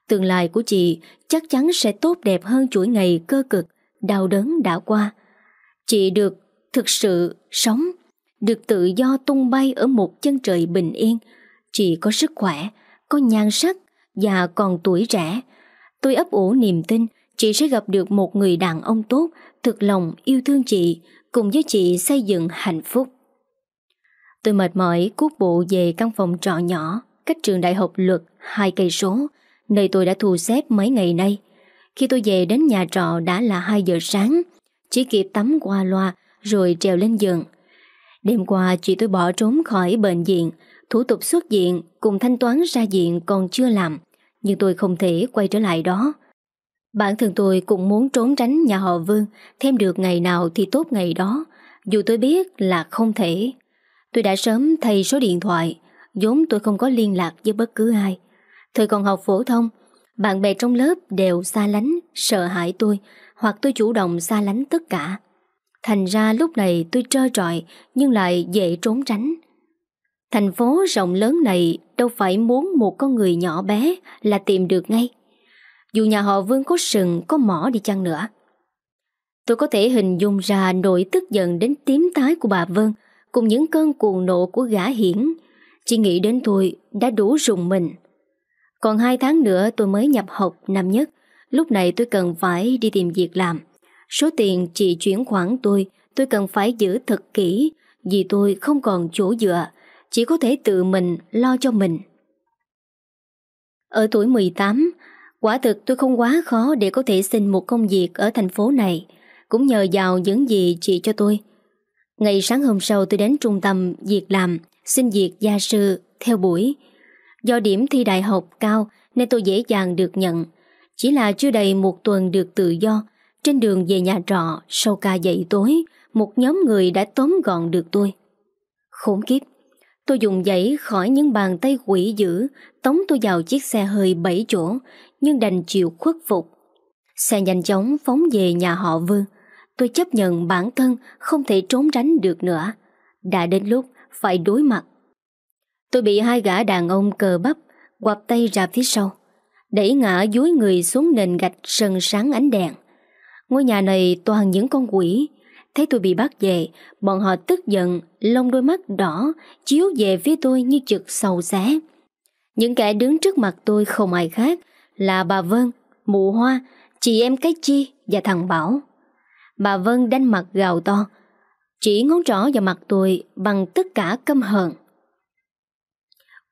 Tương lai của chị chắc chắn sẽ tốt đẹp hơn chuỗi ngày cơ cực, đau đớn đã qua. Chị được thực sự sống, được tự do tung bay ở một chân trời bình yên. Chị có sức khỏe, có nhan sắc và còn tuổi trẻ. Tôi ấp ủ niềm tin chị sẽ gặp được một người đàn ông tốt, thực lòng yêu thương chị, cùng với chị xây dựng hạnh phúc. Tôi mệt mỏi cút bộ về căn phòng trọ nhỏ cách trường đại học luật hai cây số, nơi tôi đã thu xếp mấy ngày nay. Khi tôi về đến nhà trọ đã là 2 giờ sáng, chỉ kịp tắm qua loa rồi trèo lên giường. Đêm qua chị tôi bỏ trốn khỏi bệnh viện, thủ tục xuất viện cùng thanh toán ra viện còn chưa làm, nhưng tôi không thể quay trở lại đó. Bản thân tôi cũng muốn trốn tránh nhà họ Vương, thêm được ngày nào thì tốt ngày đó, dù tôi biết là không thể. Tôi đã sớm thay số điện thoại, vốn tôi không có liên lạc với bất cứ ai. Thời còn học phổ thông, bạn bè trong lớp đều xa lánh, sợ hãi tôi, hoặc tôi chủ động xa lánh tất cả. Thành ra lúc này tôi trơ trọi nhưng lại dễ trốn tránh. Thành phố rộng lớn này đâu phải muốn một con người nhỏ bé là tìm được ngay. Dù nhà họ Vương có sừng, có mỏ đi chăng nữa. Tôi có thể hình dung ra nỗi tức giận đến tím tái của bà Vân cùng những cơn cuồng nộ của gã hiển. Chỉ nghĩ đến tôi đã đủ rùng mình. Còn hai tháng nữa tôi mới nhập học năm nhất. Lúc này tôi cần phải đi tìm việc làm. Số tiền chị chuyển khoản tôi, tôi cần phải giữ thật kỹ vì tôi không còn chỗ dựa, chỉ có thể tự mình lo cho mình. Ở tuổi 18, quả thực tôi không quá khó để có thể xin một công việc ở thành phố này, cũng nhờ vào những gì chị cho tôi. Ngày sáng hôm sau tôi đến trung tâm việc làm, xin việc gia sư theo buổi. Do điểm thi đại học cao nên tôi dễ dàng được nhận. Chỉ là chưa đầy một tuần được tự do, trên đường về nhà trọ sau ca dậy tối, một nhóm người đã tóm gọn được tôi. Khốn kiếp, tôi dùng dãy khỏi những bàn tay quỷ dữ, tống tôi vào chiếc xe hơi bảy chỗ, nhưng đành chịu khuất phục. Xe nhanh chóng phóng về nhà họ Vương. Tôi chấp nhận bản thân không thể trốn tránh được nữa. Đã đến lúc phải đối mặt. Tôi bị hai gã đàn ông cờ bắp quặp tay ra phía sau, đẩy ngã dúi người xuống nền gạch sần sáng ánh đèn. Ngôi nhà này toàn những con quỷ. Thấy tôi bị bắt về, bọn họ tức giận, lông đôi mắt đỏ, chiếu về phía tôi như trực sầu xé. Những kẻ đứng trước mặt tôi không ai khác là bà Vân, mụ hoa, chị em cái chi và thằng Bảo. Bà Vân đánh mặt gào to, chỉ ngón trỏ vào mặt tôi bằng tất cả căm hờn.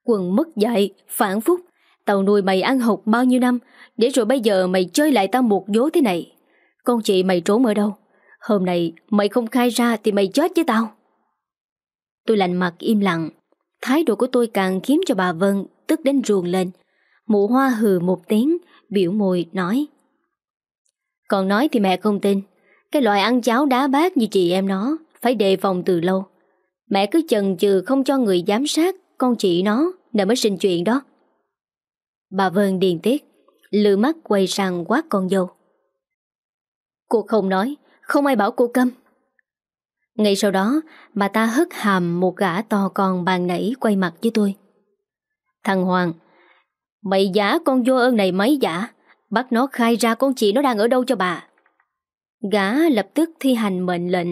Quần mất dạy, phản phúc, tao nuôi mày ăn học bao nhiêu năm, để rồi bây giờ mày chơi lại tao một vố thế này. Con chị mày trốn ở đâu? Hôm nay mày không khai ra Thì mày chết với tao. Tôi lạnh mặt im lặng. Thái độ của tôi càng khiến cho bà Vân Tức đến ruồng lên. Mụ hoa hừ một tiếng Biểu môi nói Còn nói thì mẹ không tin. Cái loại ăn cháo đá bát như chị em nó phải đề phòng từ lâu. Mẹ cứ chần chừ không cho người giám sát, Con chị nó Để mới sinh chuyện đó. Bà Vân điền tiết Lừa mắt quay sang quát con dâu. Cô không nói, Không ai bảo cô câm. Ngay sau đó, Bà ta hất hàm một gã to con bàn nãy Quay mặt với tôi. Thằng Hoàng, Mày giả con vô ơn này mấy giả? Bắt nó khai ra con chị nó đang ở đâu cho bà? Gã lập tức thi hành mệnh lệnh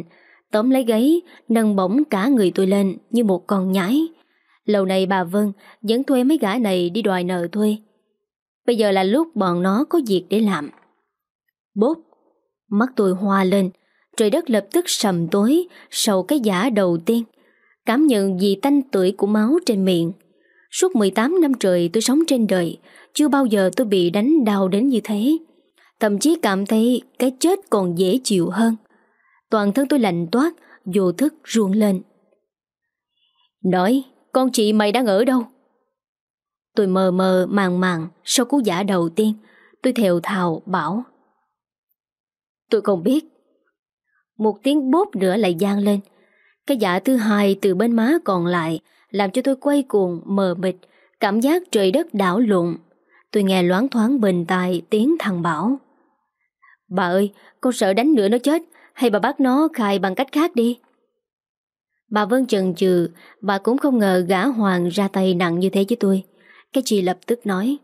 Tóm lấy gáy, Nâng bổng cả người tôi lên Như một con nhái. Lâu nay bà Vân Vẫn thuê mấy gã này đi đòi nợ thuê. Bây giờ là lúc bọn nó có việc để làm. Bốp, Mắt tôi hoa lên, Trời đất lập tức sầm tối Sau cái giả đầu tiên. Cảm nhận vì tanh tuổi của máu trên miệng. Suốt 18 năm trời tôi sống trên đời, Chưa bao giờ tôi bị đánh đau đến như thế. Thậm chí cảm thấy Cái chết còn dễ chịu hơn. Toàn thân tôi lạnh toát Vô thức ruông lên Nói Con chị mày đang ở đâu Tôi mờ mờ màng màng Sau cú giả đầu tiên Tôi thều thào bảo Tôi không biết. Một tiếng bốp nữa lại gian lên. Cái giả thứ hai từ bên má còn lại làm cho tôi quay cuồng mờ mịt, cảm giác trời đất đảo lộn. Tôi nghe loáng thoáng bình tài tiếng thằng Bảo. Bà ơi, con sợ đánh nữa nó chết, hay bà bắt nó khai bằng cách khác đi. Bà Vân chần chừ, bà cũng không ngờ gã Hoàng ra tay nặng như thế với tôi. Cái chị lập tức nói.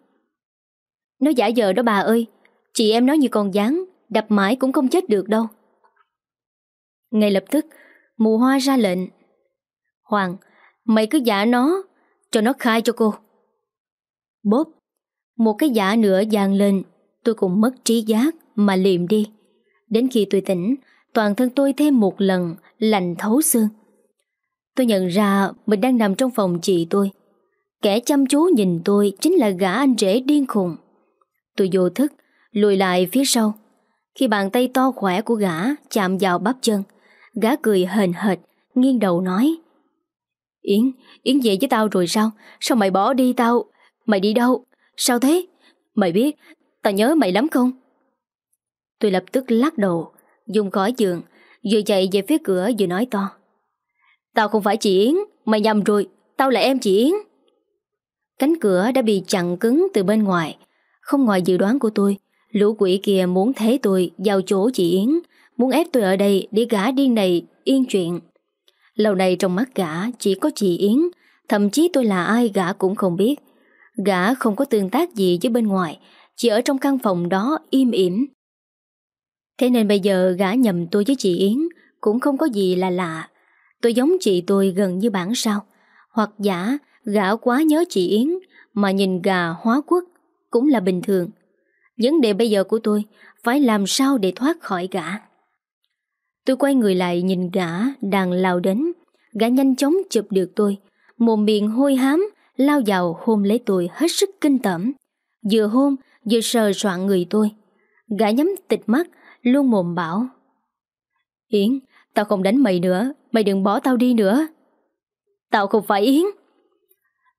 Nó giả vờ đó bà ơi, chị em nói như con gián đập mãi cũng không chết được đâu. Ngay lập tức, mù hoa ra lệnh. Hoàng, mày cứ giả nó, cho nó khai cho cô. Bốp, một cái giả nữa dàn lên, tôi cũng mất trí giác mà liệm đi. Đến khi tôi tỉnh, toàn thân tôi thêm một lần lạnh thấu xương. Tôi nhận ra mình đang nằm trong phòng chị tôi. Kẻ chăm chú nhìn tôi chính là gã anh rể điên khùng. Tôi vô thức, lùi lại phía sau. Khi bàn tay to khỏe của gã chạm vào bắp chân, gã cười hền hệt, nghiêng đầu nói. Yến, Yến về với tao rồi sao? Sao mày bỏ đi tao? Mày đi đâu? Sao thế? Mày biết, tao nhớ mày lắm không? Tôi lập tức lắc đầu, dùng khỏi giường, vừa chạy về phía cửa vừa nói to. Tao không phải chị Yến, mày nhầm rồi, tao là em chị Yến. Cánh cửa đã bị chặn cứng từ bên ngoài, không ngoài dự đoán của tôi. Lũ quỷ kia muốn thế tôi vào chỗ chị Yến Muốn ép tôi ở đây để gã điên này yên chuyện Lâu nay trong mắt gã chỉ có chị Yến Thậm chí tôi là ai gã cũng không biết Gã không có tương tác gì với bên ngoài Chỉ ở trong căn phòng đó im ỉm Thế nên bây giờ gã nhầm tôi với chị Yến, Cũng không có gì là lạ. Tôi giống chị tôi gần như bản sao? Hoặc giả gã quá nhớ chị Yến Mà nhìn gà hóa quốc Cũng là bình thường. Vấn đề bây giờ của tôi Phải làm sao để thoát khỏi gã? Tôi quay người lại nhìn gã Đang lao đến. Gã nhanh chóng chụp được tôi. Mồm miệng hôi hám, Lao vào hôn lấy tôi hết sức kinh tởm. Vừa hôn, vừa sờ soạn người tôi. Gã nhắm tịch mắt Luôn mồm bảo. Yến Tao không đánh mày nữa Mày đừng bỏ tao đi nữa. Tao không phải Yến.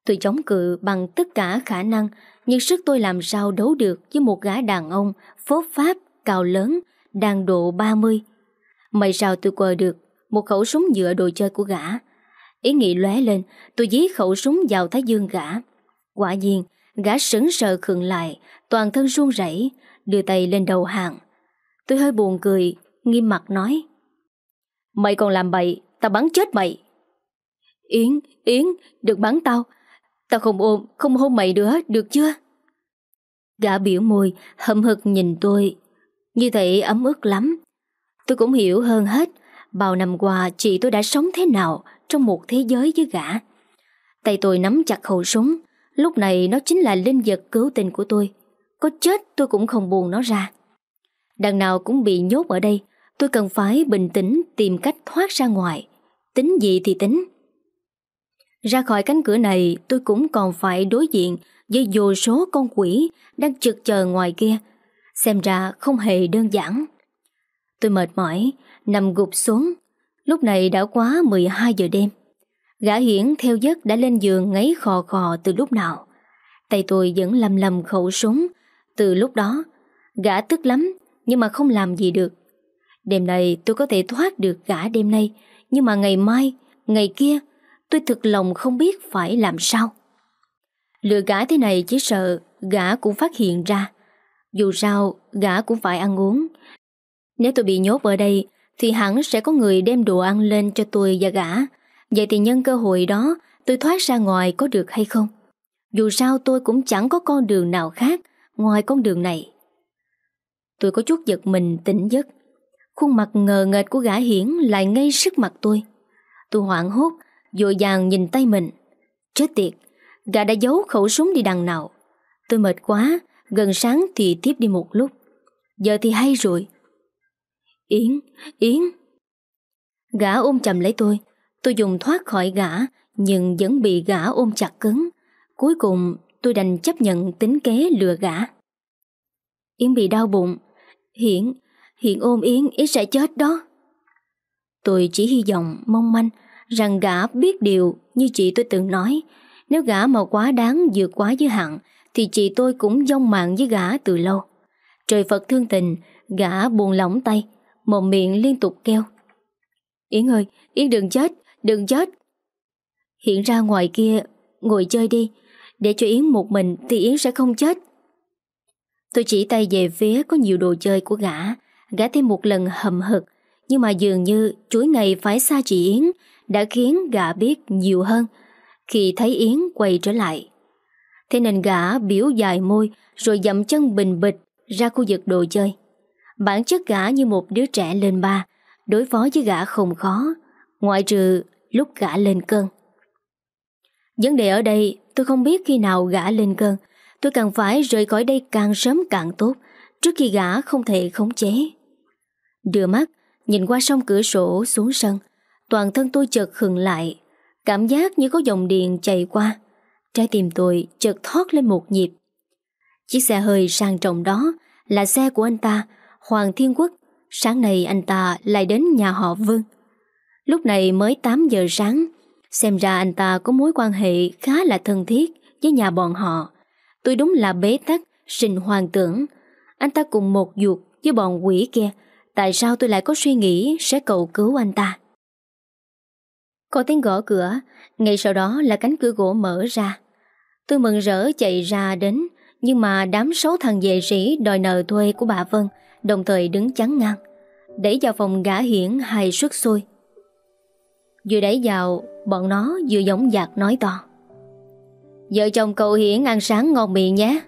Tôi chống cự bằng tất cả khả năng Nhưng sức tôi làm sao đấu được Với một gã đàn ông Phốt pháp, cao lớn Đang độ 30 Mày sao tôi quờ được Một khẩu súng dựa đồ chơi của gã? Ý nghĩ lóe lên Tôi dí khẩu súng vào thái dương gã. Quả nhiên Gã sững sờ khựng lại Toàn thân run rẩy Đưa tay lên đầu hàng Tôi hơi buồn cười Nghiêm mặt nói. Mày còn làm bậy Tao bắn chết mày. Yến, Yến, đừng bắn tao. Tao không ôm, không hôn mày nữa, được chưa? Gã biểu môi, hậm hực nhìn tôi. Như vậy ấm ức lắm. Tôi cũng hiểu hơn hết Bao năm qua chị tôi đã sống thế nào Trong một thế giới với gã. Tay tôi nắm chặt khẩu súng. Lúc này nó chính là linh vật cứu tình của tôi. Có chết tôi cũng không buồn nó ra Đằng nào cũng bị nhốt ở đây Tôi cần phải bình tĩnh tìm cách thoát ra ngoài Tính gì thì tính Ra khỏi cánh cửa này tôi cũng còn phải đối diện với vô số con quỷ đang trực chờ ngoài kia. Xem ra không hề đơn giản. Tôi mệt mỏi, nằm gục xuống. Lúc này đã quá 12 giờ đêm. Gã hiển theo giấc đã lên giường ngáy khò khò từ lúc nào. Tay tôi vẫn lầm lầm khẩu súng. Từ lúc đó, gã tức lắm nhưng mà không làm gì được. Đêm nay tôi có thể thoát được gã đêm nay Nhưng mà ngày mai, ngày kia Tôi thực lòng không biết phải làm sao. Lừa gã thế này chỉ sợ Gã cũng phát hiện ra. Dù sao gã cũng phải ăn uống. Nếu tôi bị nhốt ở đây Thì hẳn sẽ có người đem đồ ăn lên cho tôi và gã. Vậy thì nhân cơ hội đó Tôi thoát ra ngoài có được hay không? Dù sao tôi cũng chẳng có con đường nào khác Ngoài con đường này. Tôi có chút giật mình tỉnh giấc Khuôn mặt ngờ nghệch của gã hiển lại ngay sức mặt tôi. Tôi hoảng hốt, dội dàng nhìn tay mình. Chết tiệt, gã đã giấu khẩu súng đi đằng nào. Tôi mệt quá, gần sáng thì tiếp đi một lúc. Giờ thì hay rồi. Yến, Yến. Gã ôm chầm lấy tôi. Tôi dùng thoát khỏi gã, nhưng vẫn bị gã ôm chặt cứng. Cuối cùng tôi đành chấp nhận tính kế lừa gã. Yến bị đau bụng. Hiển, Hiển ôm Yến Yến sẽ chết đó. Tôi chỉ hy vọng mong manh Rằng gã biết điều như chị tôi từng nói. Nếu gã mà quá đáng vượt quá giới hạn Thì chị tôi cũng dông mạng với gã từ lâu. Trời Phật thương tình Gã buồn lỏng tay Mồm miệng liên tục kêu. Yến ơi Yến đừng chết Đừng chết. Hiện ra ngoài kia Ngồi chơi đi. Để cho Yến một mình Thì Yến sẽ không chết. Tôi chỉ tay về phía có nhiều đồ chơi của gã. Gã thêm một lần hầm hực, Nhưng mà dường như chuỗi ngày phải xa chị Yến Đã khiến gã biết nhiều hơn. Khi thấy Yến quay trở lại, Thế nên gã biểu dài môi Rồi dậm chân bình bịch Ra khu vực đồ chơi. Bản chất gã như một đứa trẻ lên ba, Đối phó với gã không khó, Ngoại trừ lúc gã lên cơn. Vấn đề ở đây, Tôi không biết khi nào gã lên cơn Tôi càng phải rời khỏi đây càng sớm càng tốt, Trước khi gã không thể khống chế. Đưa mắt, Nhìn qua sông cửa sổ xuống sân, Toàn thân tôi chợt khừng lại, Cảm giác như có dòng điện chạy qua. Trái tim tôi chợt thoát lên một nhịp. Chiếc xe hơi sang trọng đó Là xe của anh ta, Hoàng Thiên Quốc. Sáng nay anh ta lại đến nhà họ Vương. Lúc này mới 8 giờ sáng, Xem ra anh ta có mối quan hệ khá là thân thiết với nhà bọn họ. Tôi đúng là bế tắc, sinh hoàng tưởng. Anh ta cùng một ruột với bọn quỷ kia Tại sao tôi lại có suy nghĩ sẽ cầu cứu anh ta? Có tiếng gõ cửa Ngay sau đó là cánh cửa gỗ mở ra. Tôi mừng rỡ chạy ra đến Nhưng mà đám sáu thằng vệ sĩ đòi nợ thuê của bà Vân Đồng thời đứng chắn ngang. Đẩy vào phòng gã hiển hay suất xôi. Vừa đẩy vào Bọn nó vừa giống dạc nói to. Vợ chồng cậu hiển ăn sáng ngon miệng nhé.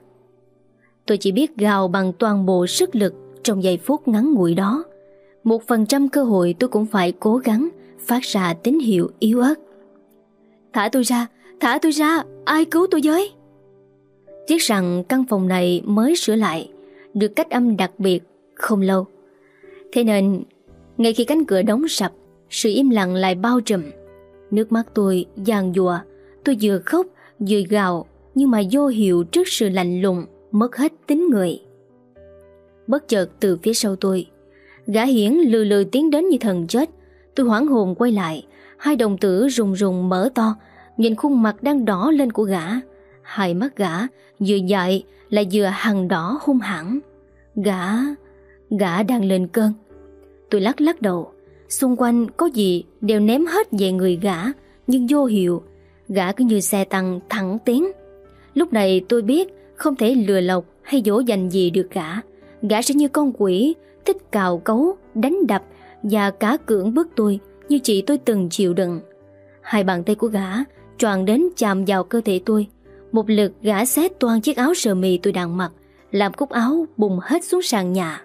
Tôi chỉ biết gào bằng toàn bộ sức lực Trong giây phút ngắn ngủi đó. Một phần trăm cơ hội tôi cũng phải cố gắng Phát ra tín hiệu yếu ớt. Thả tôi ra, Thả tôi ra, Ai cứu tôi với? Tiếc rằng căn phòng này mới sửa lại, Được cách âm đặc biệt Không lâu. Thế nên, Ngay khi cánh cửa đóng sập, Sự im lặng lại bao trùm. Nước mắt tôi giàn dùa Tôi vừa khóc vừa gào Nhưng mà vô hiệu trước sự lạnh lùng, Mất hết tính người. Bất chợt từ phía sau tôi, Gã hiển lừ lừ tiến đến như thần chết. Tôi hoảng hồn quay lại, Hai đồng tử rùng rùng mở to, Nhìn khuôn mặt đang đỏ lên của gã. Hai mắt gã vừa dại Lại vừa hằn đỏ hung hẳn Gã Gã đang lên cơn. Tôi lắc lắc đầu, Xung quanh có gì đều ném hết về người gã, Nhưng vô hiệu Gã cứ như xe tăng thẳng tiến. Lúc này tôi biết Không thể lừa lọc hay dỗ dành gì được gã Gã sẽ như con quỷ Thích cào cấu, đánh đập Và cá cưỡng bức tôi Như chị tôi từng chịu đựng. Hai bàn tay của gã tròn đến chạm vào cơ thể tôi. Một lực gã xé toàn chiếc áo sờ mì tôi đang mặc Làm cúc áo bùng hết xuống sàn nhà.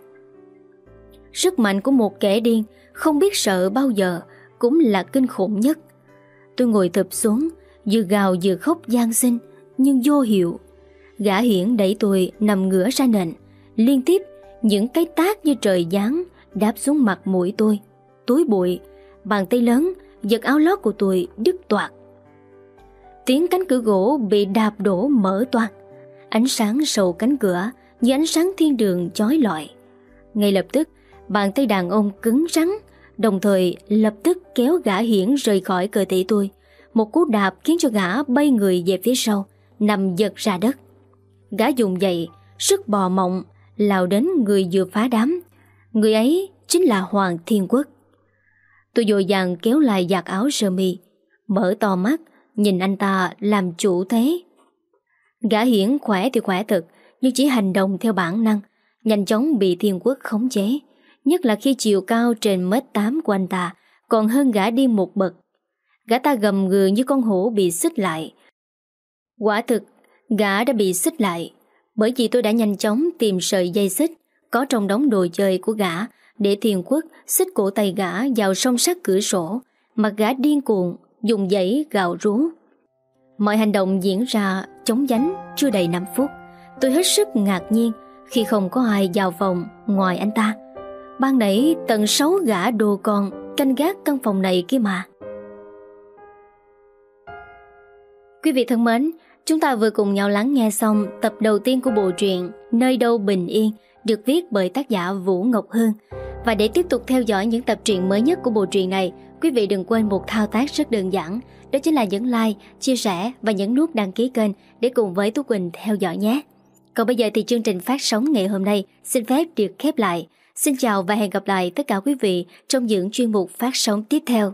Sức mạnh của một kẻ điên Không biết sợ bao giờ Cũng là kinh khủng nhất. Tôi ngồi thụp xuống Vừa gào vừa khóc gian sinh, Nhưng vô hiệu. Gã hiển đẩy tôi nằm ngửa ra nền. Liên tiếp, những cái tác như trời giáng Đáp xuống mặt mũi tôi. Túi bụi, Bàn tay lớn, giật áo lót của tôi đứt toạc. Tiếng cánh cửa gỗ bị đạp đổ mở toạc. Ánh sáng sầu cánh cửa Như ánh sáng thiên đường chói lọi. Ngay lập tức, Bàn tay đàn ông cứng rắn, Đồng thời lập tức kéo gã hiển rời khỏi cơ thể tôi. Một cú đạp khiến cho gã bay người về phía sau, Nằm giật ra đất. Gã dùng dậy Sức bò mộng, Lao đến người vừa phá đám. Người ấy chính là Hoàng Thiên Quốc. Tôi dội dàng kéo lại giặt áo sơ mi, Mở to mắt, Nhìn anh ta làm chủ thế. Gã hiển khỏe thì khỏe thật, Nhưng chỉ hành động theo bản năng, Nhanh chóng bị Thiên Quốc khống chế, Nhất là khi chiều cao trên mét 8 của anh ta, Còn hơn gã đi một bậc. Gã ta gầm gừ như con hổ bị xích lại. Quả thực, Gã đã bị xích lại, Bởi vì tôi đã nhanh chóng tìm sợi dây xích Có trong đống đồ chơi của gã Để thiền quốc xích cổ tay gã vào song sắt cửa sổ Mặt gã điên cuồng Dùng giấy gạo rú. Mọi hành động diễn ra chống dánh Chưa đầy 5 phút. Tôi hết sức ngạc nhiên Khi không có ai vào phòng ngoài anh ta. Ban nãy tận 6 gã đồ con Canh gác căn phòng này kia mà. Quý vị thân mến Chúng ta vừa cùng nhau lắng nghe xong tập đầu tiên của bộ truyện Nơi đâu bình yên được viết bởi tác giả Vũ Ngọc Hương. Và để tiếp tục theo dõi những tập truyện mới nhất của bộ truyện này, quý vị đừng quên một thao tác rất đơn giản, đó chính là nhấn like, chia sẻ và nhấn nút đăng ký kênh để cùng với Tú Quỳnh theo dõi nhé. Còn bây giờ thì chương trình phát sóng ngày hôm nay xin phép được khép lại. Xin chào và hẹn gặp lại tất cả quý vị trong những chuyên mục phát sóng tiếp theo.